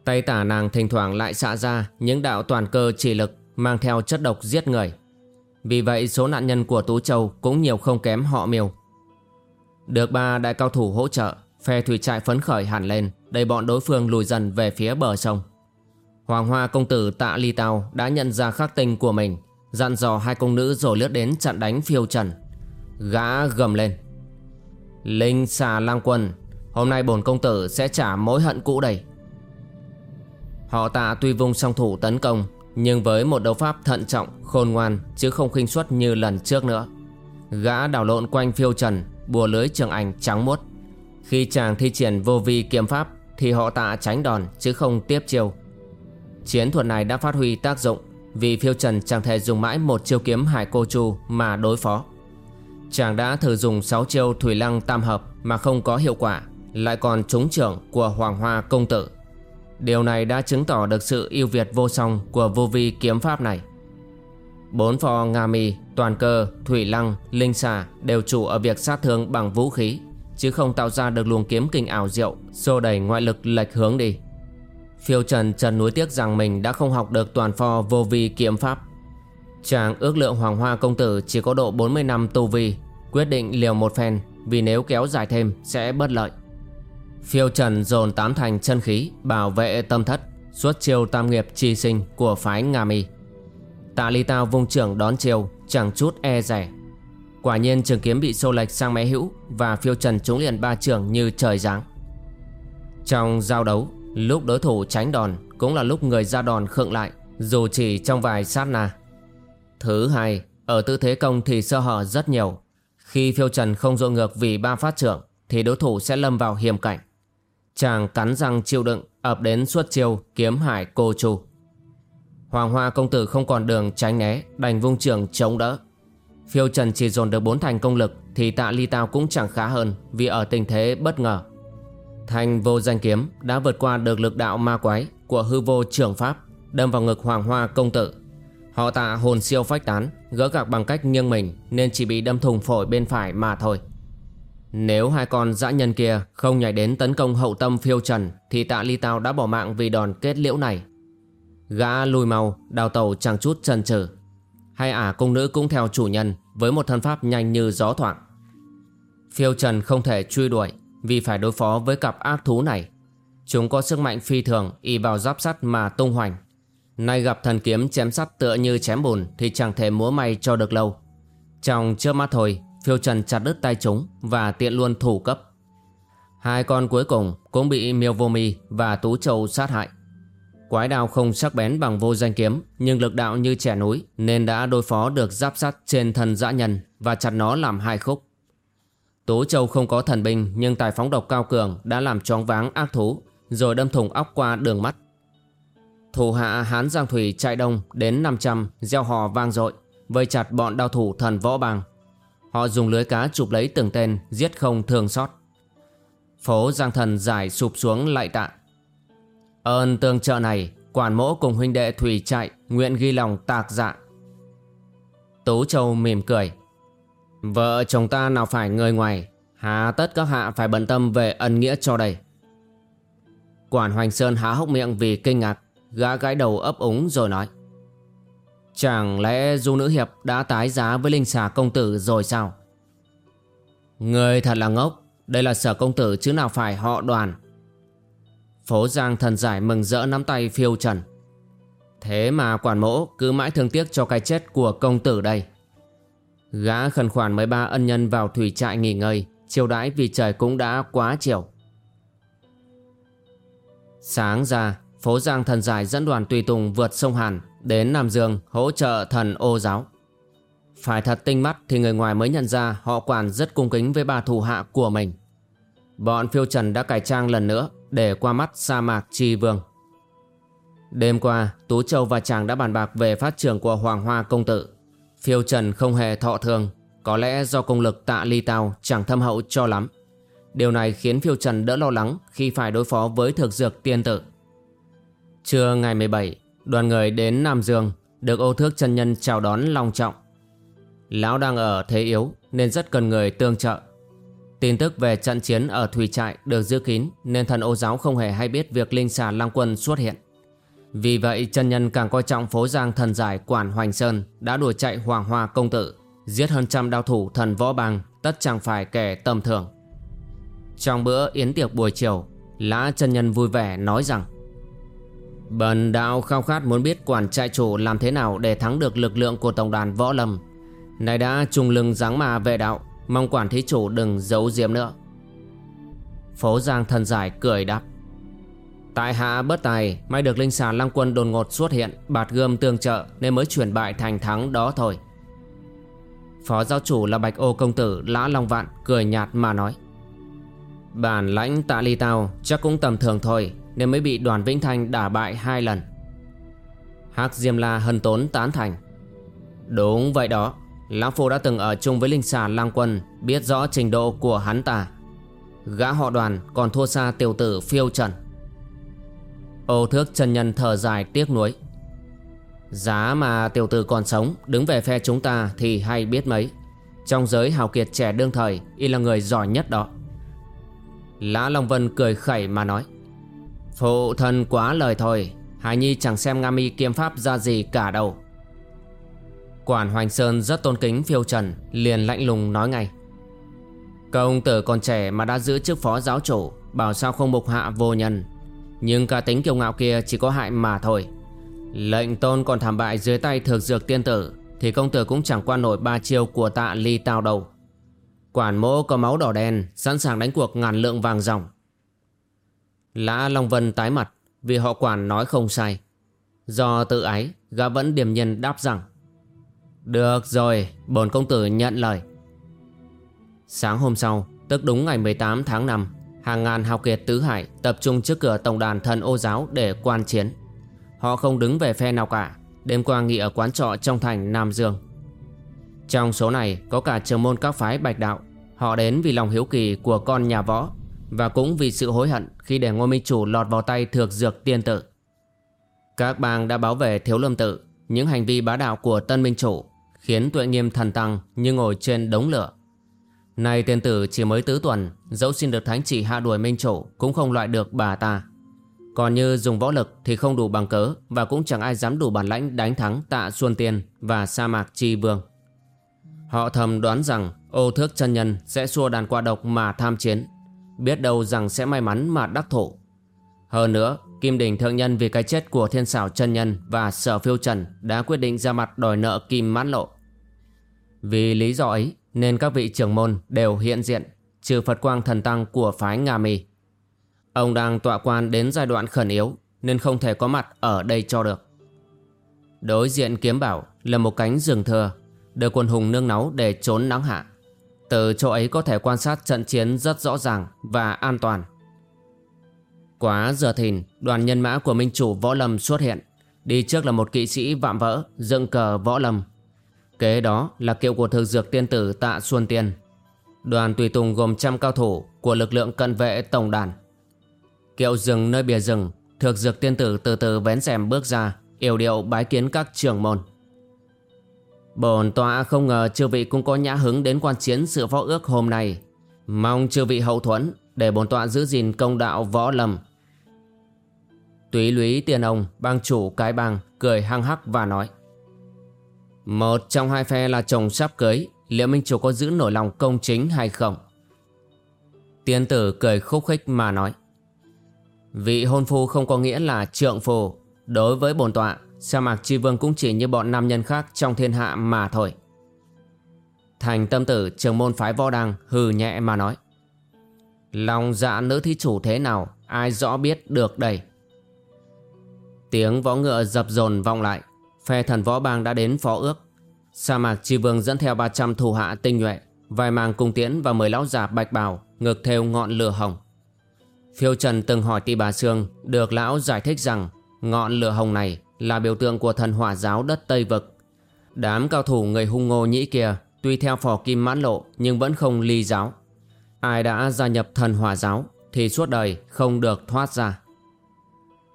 Tay tả nàng thỉnh thoảng lại xạ ra Những đạo toàn cơ chỉ lực, Mang theo chất độc giết người. Vì vậy, số nạn nhân của Tú Châu Cũng nhiều không kém họ miêu. Được ba đại cao thủ hỗ trợ Phe thủy trại phấn khởi hẳn lên Đẩy bọn đối phương lùi dần về phía bờ sông Hoàng Hoa công tử tạ ly tao Đã nhận ra khắc tinh của mình Dặn dò hai công nữ rồi lướt đến chặn đánh phiêu trần Gã gầm lên Linh xà lang quân Hôm nay bổn công tử sẽ trả mối hận cũ đây Họ tạ tuy vung song thủ tấn công Nhưng với một đấu pháp thận trọng, khôn ngoan chứ không khinh suất như lần trước nữa. Gã đảo lộn quanh phiêu trần, bùa lưới trường ảnh trắng muốt. Khi chàng thi triển vô vi kiếm pháp thì họ tạ tránh đòn chứ không tiếp chiêu. Chiến thuật này đã phát huy tác dụng vì phiêu trần chẳng thể dùng mãi một chiêu kiếm hải cô chu mà đối phó. Chàng đã thử dùng 6 chiêu thủy lăng tam hợp mà không có hiệu quả, lại còn trúng trưởng của Hoàng Hoa công tử. Điều này đã chứng tỏ được sự ưu việt vô song của vô vi kiếm pháp này. Bốn phò Nga mi, toàn cơ, thủy lăng, linh xà đều chủ ở việc sát thương bằng vũ khí, chứ không tạo ra được luồng kiếm kinh ảo diệu, xô đẩy ngoại lực lệch hướng đi. Phiêu Trần trần nuối tiếc rằng mình đã không học được toàn pho vô vi kiếm pháp. Chàng ước lượng Hoàng Hoa công tử chỉ có độ 40 năm tu vi, quyết định liều một phen vì nếu kéo dài thêm sẽ bất lợi. Phiêu Trần dồn tám thành chân khí bảo vệ tâm thất, xuất chiêu tam nghiệp chi sinh của phái Nga Mi. Tạ Ly Tao vung trưởng đón chiêu, chẳng chút e rẻ. Quả nhiên trường kiếm bị xô lệch sang mé hữu và Phiêu Trần trúng liền ba trường như trời giáng. Trong giao đấu, lúc đối thủ tránh đòn cũng là lúc người ra đòn khựng lại, dù chỉ trong vài sát na. Thứ hai, ở tư thế công thì sơ hở rất nhiều. Khi Phiêu Trần không dội ngược vì ba phát trưởng thì đối thủ sẽ lâm vào hiểm cảnh. Chàng cắn răng chịu đựng ập đến suốt chiêu kiếm hải cô chu. Hoàng Hoa công tử không còn đường tránh né đành vung trường chống đỡ. Phiêu Trần chỉ dồn được bốn thành công lực thì tạ ly tao cũng chẳng khá hơn vì ở tình thế bất ngờ. Thành vô danh kiếm đã vượt qua được lực đạo ma quái của hư vô trưởng pháp đâm vào ngực Hoàng Hoa công tử. Họ tạ hồn siêu phách tán gỡ gạc bằng cách nghiêng mình nên chỉ bị đâm thùng phổi bên phải mà thôi. Nếu hai con dã nhân kia không nhảy đến tấn công hậu tâm phiêu trần thì tạ ly tao đã bỏ mạng vì đòn kết liễu này. Gã lùi màu, đào tàu chẳng chút chần chừ. Hai ả à, cung nữ cũng theo chủ nhân, với một thân pháp nhanh như gió thoảng. Phiêu trần không thể truy đuổi, vì phải đối phó với cặp ác thú này. Chúng có sức mạnh phi thường, y vào giáp sắt mà tung hoành. Nay gặp thần kiếm chém sắt tựa như chém bùn thì chẳng thể múa may cho được lâu. Trong trước mắt thôi, Phiêu Trần chặt đứt tay chúng và tiện luôn thủ cấp. Hai con cuối cùng cũng bị Miêu Vô Mi và Tú Châu sát hại. Quái đao không sắc bén bằng vô danh kiếm, nhưng lực đạo như trẻ núi, nên đã đối phó được giáp sắt trên thân dã nhân và chặt nó làm hai khúc. Tố Châu không có thần binh, nhưng tài phóng độc cao cường đã làm choáng váng ác thú, rồi đâm thủng óc qua đường mắt. Thủ hạ Hán Giang Thủy chạy đông đến 500 gieo hò vang dội, vây chặt bọn đao thủ thần võ bàng Họ dùng lưới cá chụp lấy từng tên, Giết không thường xót Phố Giang Thần giải sụp xuống lại tạ Ơn tương trợ này Quản mỗ cùng huynh đệ Thủy chạy Nguyện ghi lòng tạc dạ Tú Châu mỉm cười Vợ chồng ta nào phải người ngoài Hà tất các hạ phải bận tâm về ân nghĩa cho đây Quản Hoành Sơn há hốc miệng vì kinh ngạc Gã gãi đầu ấp úng rồi nói Chẳng lẽ du nữ hiệp đã tái giá với linh xà công tử rồi sao? Người thật là ngốc, đây là sở công tử chứ nào phải họ đoàn. Phố Giang thần giải mừng rỡ nắm tay phiêu trần. Thế mà quản mỗ cứ mãi thương tiếc cho cái chết của công tử đây. Gã khẩn khoản mấy ba ân nhân vào thủy trại nghỉ ngơi, chiều đãi vì trời cũng đã quá chiều. Sáng ra, phố Giang thần giải dẫn đoàn tùy tùng vượt sông Hàn đến Nam Dương hỗ trợ thần ô giáo. Phải thật tinh mắt thì người ngoài mới nhận ra họ quản rất cung kính với bà thủ hạ của mình. Bọn phiêu trần đã cải trang lần nữa để qua mắt sa mạc tri vương. Đêm qua, Tú Châu và chàng đã bàn bạc về phát triển của Hoàng Hoa Công Tử. Phiêu trần không hề thọ thường, có lẽ do công lực tạ ly tao chẳng thâm hậu cho lắm. Điều này khiến phiêu trần đỡ lo lắng khi phải đối phó với thực dược tiên tử. Trưa ngày 17, Đoàn người đến Nam Dương Được ô thước chân nhân chào đón long trọng Lão đang ở thế yếu Nên rất cần người tương trợ Tin tức về trận chiến ở Thủy Trại Được giữ kín Nên thần ô giáo không hề hay biết Việc linh xà lang quân xuất hiện Vì vậy chân nhân càng coi trọng phố giang thần giải Quản Hoành Sơn Đã đuổi chạy Hoàng Hoa công tử Giết hơn trăm đao thủ thần võ bang Tất chẳng phải kẻ tầm thường Trong bữa yến tiệc buổi chiều Lã chân nhân vui vẻ nói rằng Bần đạo khao khát muốn biết quản trại chủ làm thế nào để thắng được lực lượng của tổng đàn võ lâm. Này đã trùng lưng dáng mà về đạo, mong quản thí chủ đừng giấu diếm nữa. Phố Giang thần giải cười đáp. Tại hạ bất tài, May được linh xà lăng quân đồn ngột xuất hiện, Bạt gươm tương trợ Nên mới chuyển bại thành thắng đó thôi. Phó giáo chủ là bạch ô công tử Lã Long Vạn cười nhạt mà nói. Bản lãnh tạ ly tao Chắc cũng tầm thường thôi Nên mới bị đoàn Vĩnh Thanh đả bại hai lần. Hắc Diêm La hân tốn tán thành. Đúng vậy đó. Lão Phu đã từng ở chung với linh xà lang quân, Biết rõ trình độ của hắn ta. Gã họ đoàn còn thua xa tiểu tử phiêu trần. Ô thước chân nhân thở dài tiếc nuối. Giá mà tiểu tử còn sống, Đứng về phe chúng ta thì hay biết mấy. Trong giới hào kiệt trẻ đương thời, Y là người giỏi nhất đó. Lã Long Vân cười khẩy mà nói, Phụ thân quá lời thôi Hải Nhi chẳng xem Nga mi kiếm pháp ra gì cả đâu. Quản Hoành Sơn rất tôn kính phiêu trần, Liền lạnh lùng nói ngay. Công tử còn trẻ mà đã giữ chức phó giáo chủ, Bảo sao không mục hạ vô nhân? Nhưng cả tính kiêu ngạo kia chỉ có hại mà thôi. Lệnh tôn còn thảm bại dưới tay thực dược tiên tử, Thì công tử cũng chẳng qua nổi ba chiêu của tạ ly tao đâu. Quản mỗ có máu đỏ đen, Sẵn sàng đánh cuộc ngàn lượng vàng ròng Lã Long Vân tái mặt, Vì họ quản nói không sai. Do tự ái, Gã vẫn điềm nhiên đáp rằng được rồi Bồn công tử nhận lời. Sáng hôm sau, Tức đúng ngày 18 tháng 5 Hàng ngàn hào kiệt tứ hải Tập trung trước cửa tổng đàn thần ô giáo để quan chiến. Họ không đứng về phe nào cả, Đêm qua nghỉ ở quán trọ trong thành Nam Dương. Trong số này có cả trường môn các phái bạch đạo, Họ đến vì lòng hiếu kỳ của con nhà võ Và cũng vì sự hối hận khi để ngôi minh chủ lọt vào tay thược dược tiên tử. Các bang đã báo về thiếu lâm tự, Những hành vi bá đạo của tân minh chủ. Khiến tuệ nghiêm thần tăng như ngồi trên đống lửa. Này tiên tử chỉ mới tứ tuần, Dẫu xin được thánh chỉ hạ đuổi minh chủ Cũng không loại được bà ta. Còn như dùng võ lực thì không đủ bằng cớ Và cũng chẳng ai dám đủ bản lãnh đánh thắng tạ Xuân Tiên và sa mạc Chi Vương. Họ thầm đoán rằng ô thước chân nhân sẽ xua đàn qua độc mà tham chiến, Biết đâu rằng sẽ may mắn mà đắc thủ Hơn nữa, Kim Đình Thượng Nhân vì cái chết của thiên xảo chân nhân và sở phiêu trần đã quyết định ra mặt đòi nợ Kim mãn lộ. Vì lý do ấy nên các vị trưởng môn đều hiện diện trừ Phật Quang Thần Tăng của phái Nga Mi. Ông đang tọa quan đến giai đoạn khẩn yếu nên không thể có mặt ở đây cho được. Đối diện kiếm bảo là một cánh rừng thưa, được quần hùng nương náu để trốn nắng hạ. Từ chỗ ấy có thể quan sát trận chiến rất rõ ràng và an toàn. Quá giờ thìn, đoàn nhân mã của Minh Chủ Võ Lâm xuất hiện. Đi trước là một kỵ sĩ vạm vỡ, dựng cờ Võ Lâm. Kế đó là kiệu của thực dược tiên tử Tạ Xuân Tiên. Đoàn tùy tùng gồm trăm cao thủ của lực lượng cận vệ tổng đàn. Kiệu rừng nơi bìa rừng, Thực dược tiên tử từ từ vén rèm bước ra, Yểu điệu bái kiến các trưởng môn Bổn tọa không ngờ chư vị cũng có nhã hứng đến quan chiến sự võ ước hôm nay Mong chư vị hậu thuẫn Để bổn tọa giữ gìn công đạo võ lâm Túy lúy tiền ông, Bang chủ cái bang, Cười hăng hắc và nói một trong hai phe là chồng sắp cưới, Liệu Minh Chủ có giữ nổi lòng công chính hay không? Tiên tử cười khúc khích mà nói, Vị hôn phu không có nghĩa là trượng phu. Đối với bổn tọa, Sa mạc chi vương cũng chỉ như bọn nam nhân khác Trong thiên hạ mà thôi. Thành tâm tử trường môn phái võ đăng, Hừ nhẹ mà nói, Lòng dạ nữ thí chủ thế nào, Ai rõ biết được đây? Tiếng võ ngựa dập dồn vọng lại. Phe thần võ bang đã đến phó ước Sa mạc chi vương dẫn theo 300 thủ hạ tinh nhuệ, Vài màng cung tiễn và mười lão giả bạch bào Ngược theo ngọn lửa hồng Phiêu Trần từng hỏi tỷ Bà Sương được lão giải thích rằng ngọn lửa hồng này là biểu tượng của thần hỏa giáo đất Tây Vực. Đám cao thủ người hung ngô nhĩ kia tuy theo phò kim mãn lộ nhưng vẫn không ly giáo. Ai đã gia nhập thần hỏa giáo thì suốt đời không được thoát ra.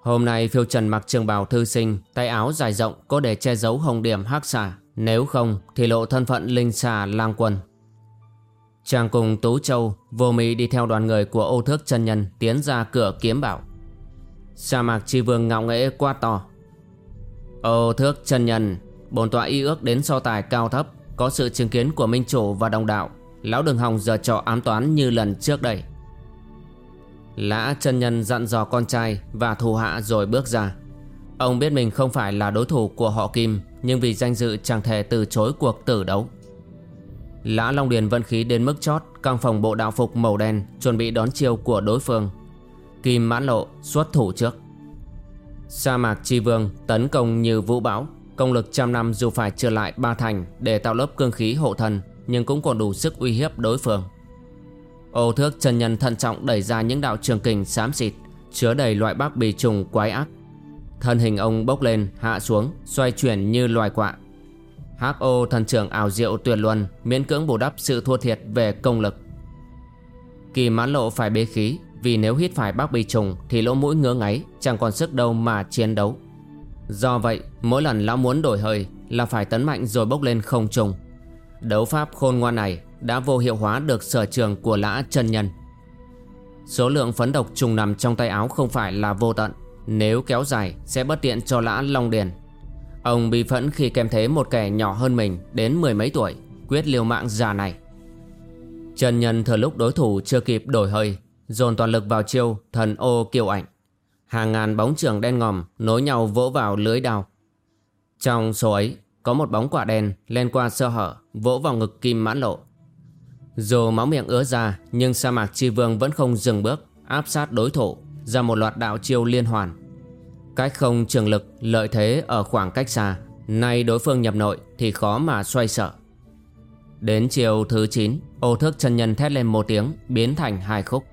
Hôm nay phiêu trần mặc trường bào thư sinh, tay áo dài rộng có để che giấu hồng điểm hắc xà. Nếu không thì lộ thân phận linh xà lang quân. Chàng cùng Tú Châu vô mỹ đi theo đoàn người của ô thước chân nhân tiến ra cửa kiếm bảo. Sa mạc chi vương ngạo nghễ quá to. Ô thước chân nhân, bồn tọa y ước đến so tài cao thấp, có sự chứng kiến của minh chủ và đồng đạo. Lão Đường Hồng giờ trò ám toán như lần trước đây. Lã chân nhân dặn dò con trai và thù hạ rồi bước ra. Ông biết mình không phải là đối thủ của họ Kim, nhưng vì danh dự chẳng thể từ chối cuộc tử đấu. Lã Long Điền vận khí đến mức chót căng phòng bộ đạo phục màu đen chuẩn bị đón chiêu của đối phương. Kim mãn lộ xuất thủ trước Sa mạc chi vương tấn công như vũ bão Công lực trăm năm dù phải trở lại ba thành Để tạo lớp cương khí hộ thân Nhưng cũng còn đủ sức uy hiếp đối phương Ô thước chân nhân thận trọng đẩy ra những đạo trường kình xám xịt, Chứa đầy loại bác bì trùng quái ác. Thân hình ông bốc lên, hạ xuống, Xoay chuyển như loài quạ. Hắc ô thần trưởng ảo diệu tuyệt luân, Miễn cưỡng bù đắp sự thua thiệt về công lực. Kỳ mãn lộ phải bế khí, Vì nếu hít phải bác bì trùng Thì lỗ mũi ngứa ngáy, Chẳng còn sức đâu mà chiến đấu. Do vậy, mỗi lần lão muốn đổi hơi Là phải tấn mạnh rồi bốc lên không trùng. Đấu pháp khôn ngoan này đã vô hiệu hóa được sở trường của lã chân nhân. Số lượng phấn độc trùng nằm trong tay áo không phải là vô tận, Nếu kéo dài sẽ bất tiện cho lã Long Điền. Ông bị phẫn khi kèm thế một kẻ nhỏ hơn mình đến mười mấy tuổi, Quyết liều mạng già này. Trần Nhân thừa lúc đối thủ chưa kịp đổi hơi, Dồn toàn lực vào chiêu thần ô kiều ảnh. Hàng ngàn bóng trường đen ngòm nối nhau vỗ vào lưới đao. Trong số ấy, có một bóng quả đen len qua sơ hở, vỗ vào ngực kim mãn lộ. Dù máu miệng ứa ra, nhưng sa mạc chi vương vẫn không dừng bước, áp sát đối thủ, ra một loạt đạo chiêu liên hoàn. Cách không trường lực, lợi thế ở khoảng cách xa, Nay đối phương nhập nội thì khó mà xoay sở. Đến chiều thứ 9 Ô thức chân nhân thét lên một tiếng, Biến thành hai khúc.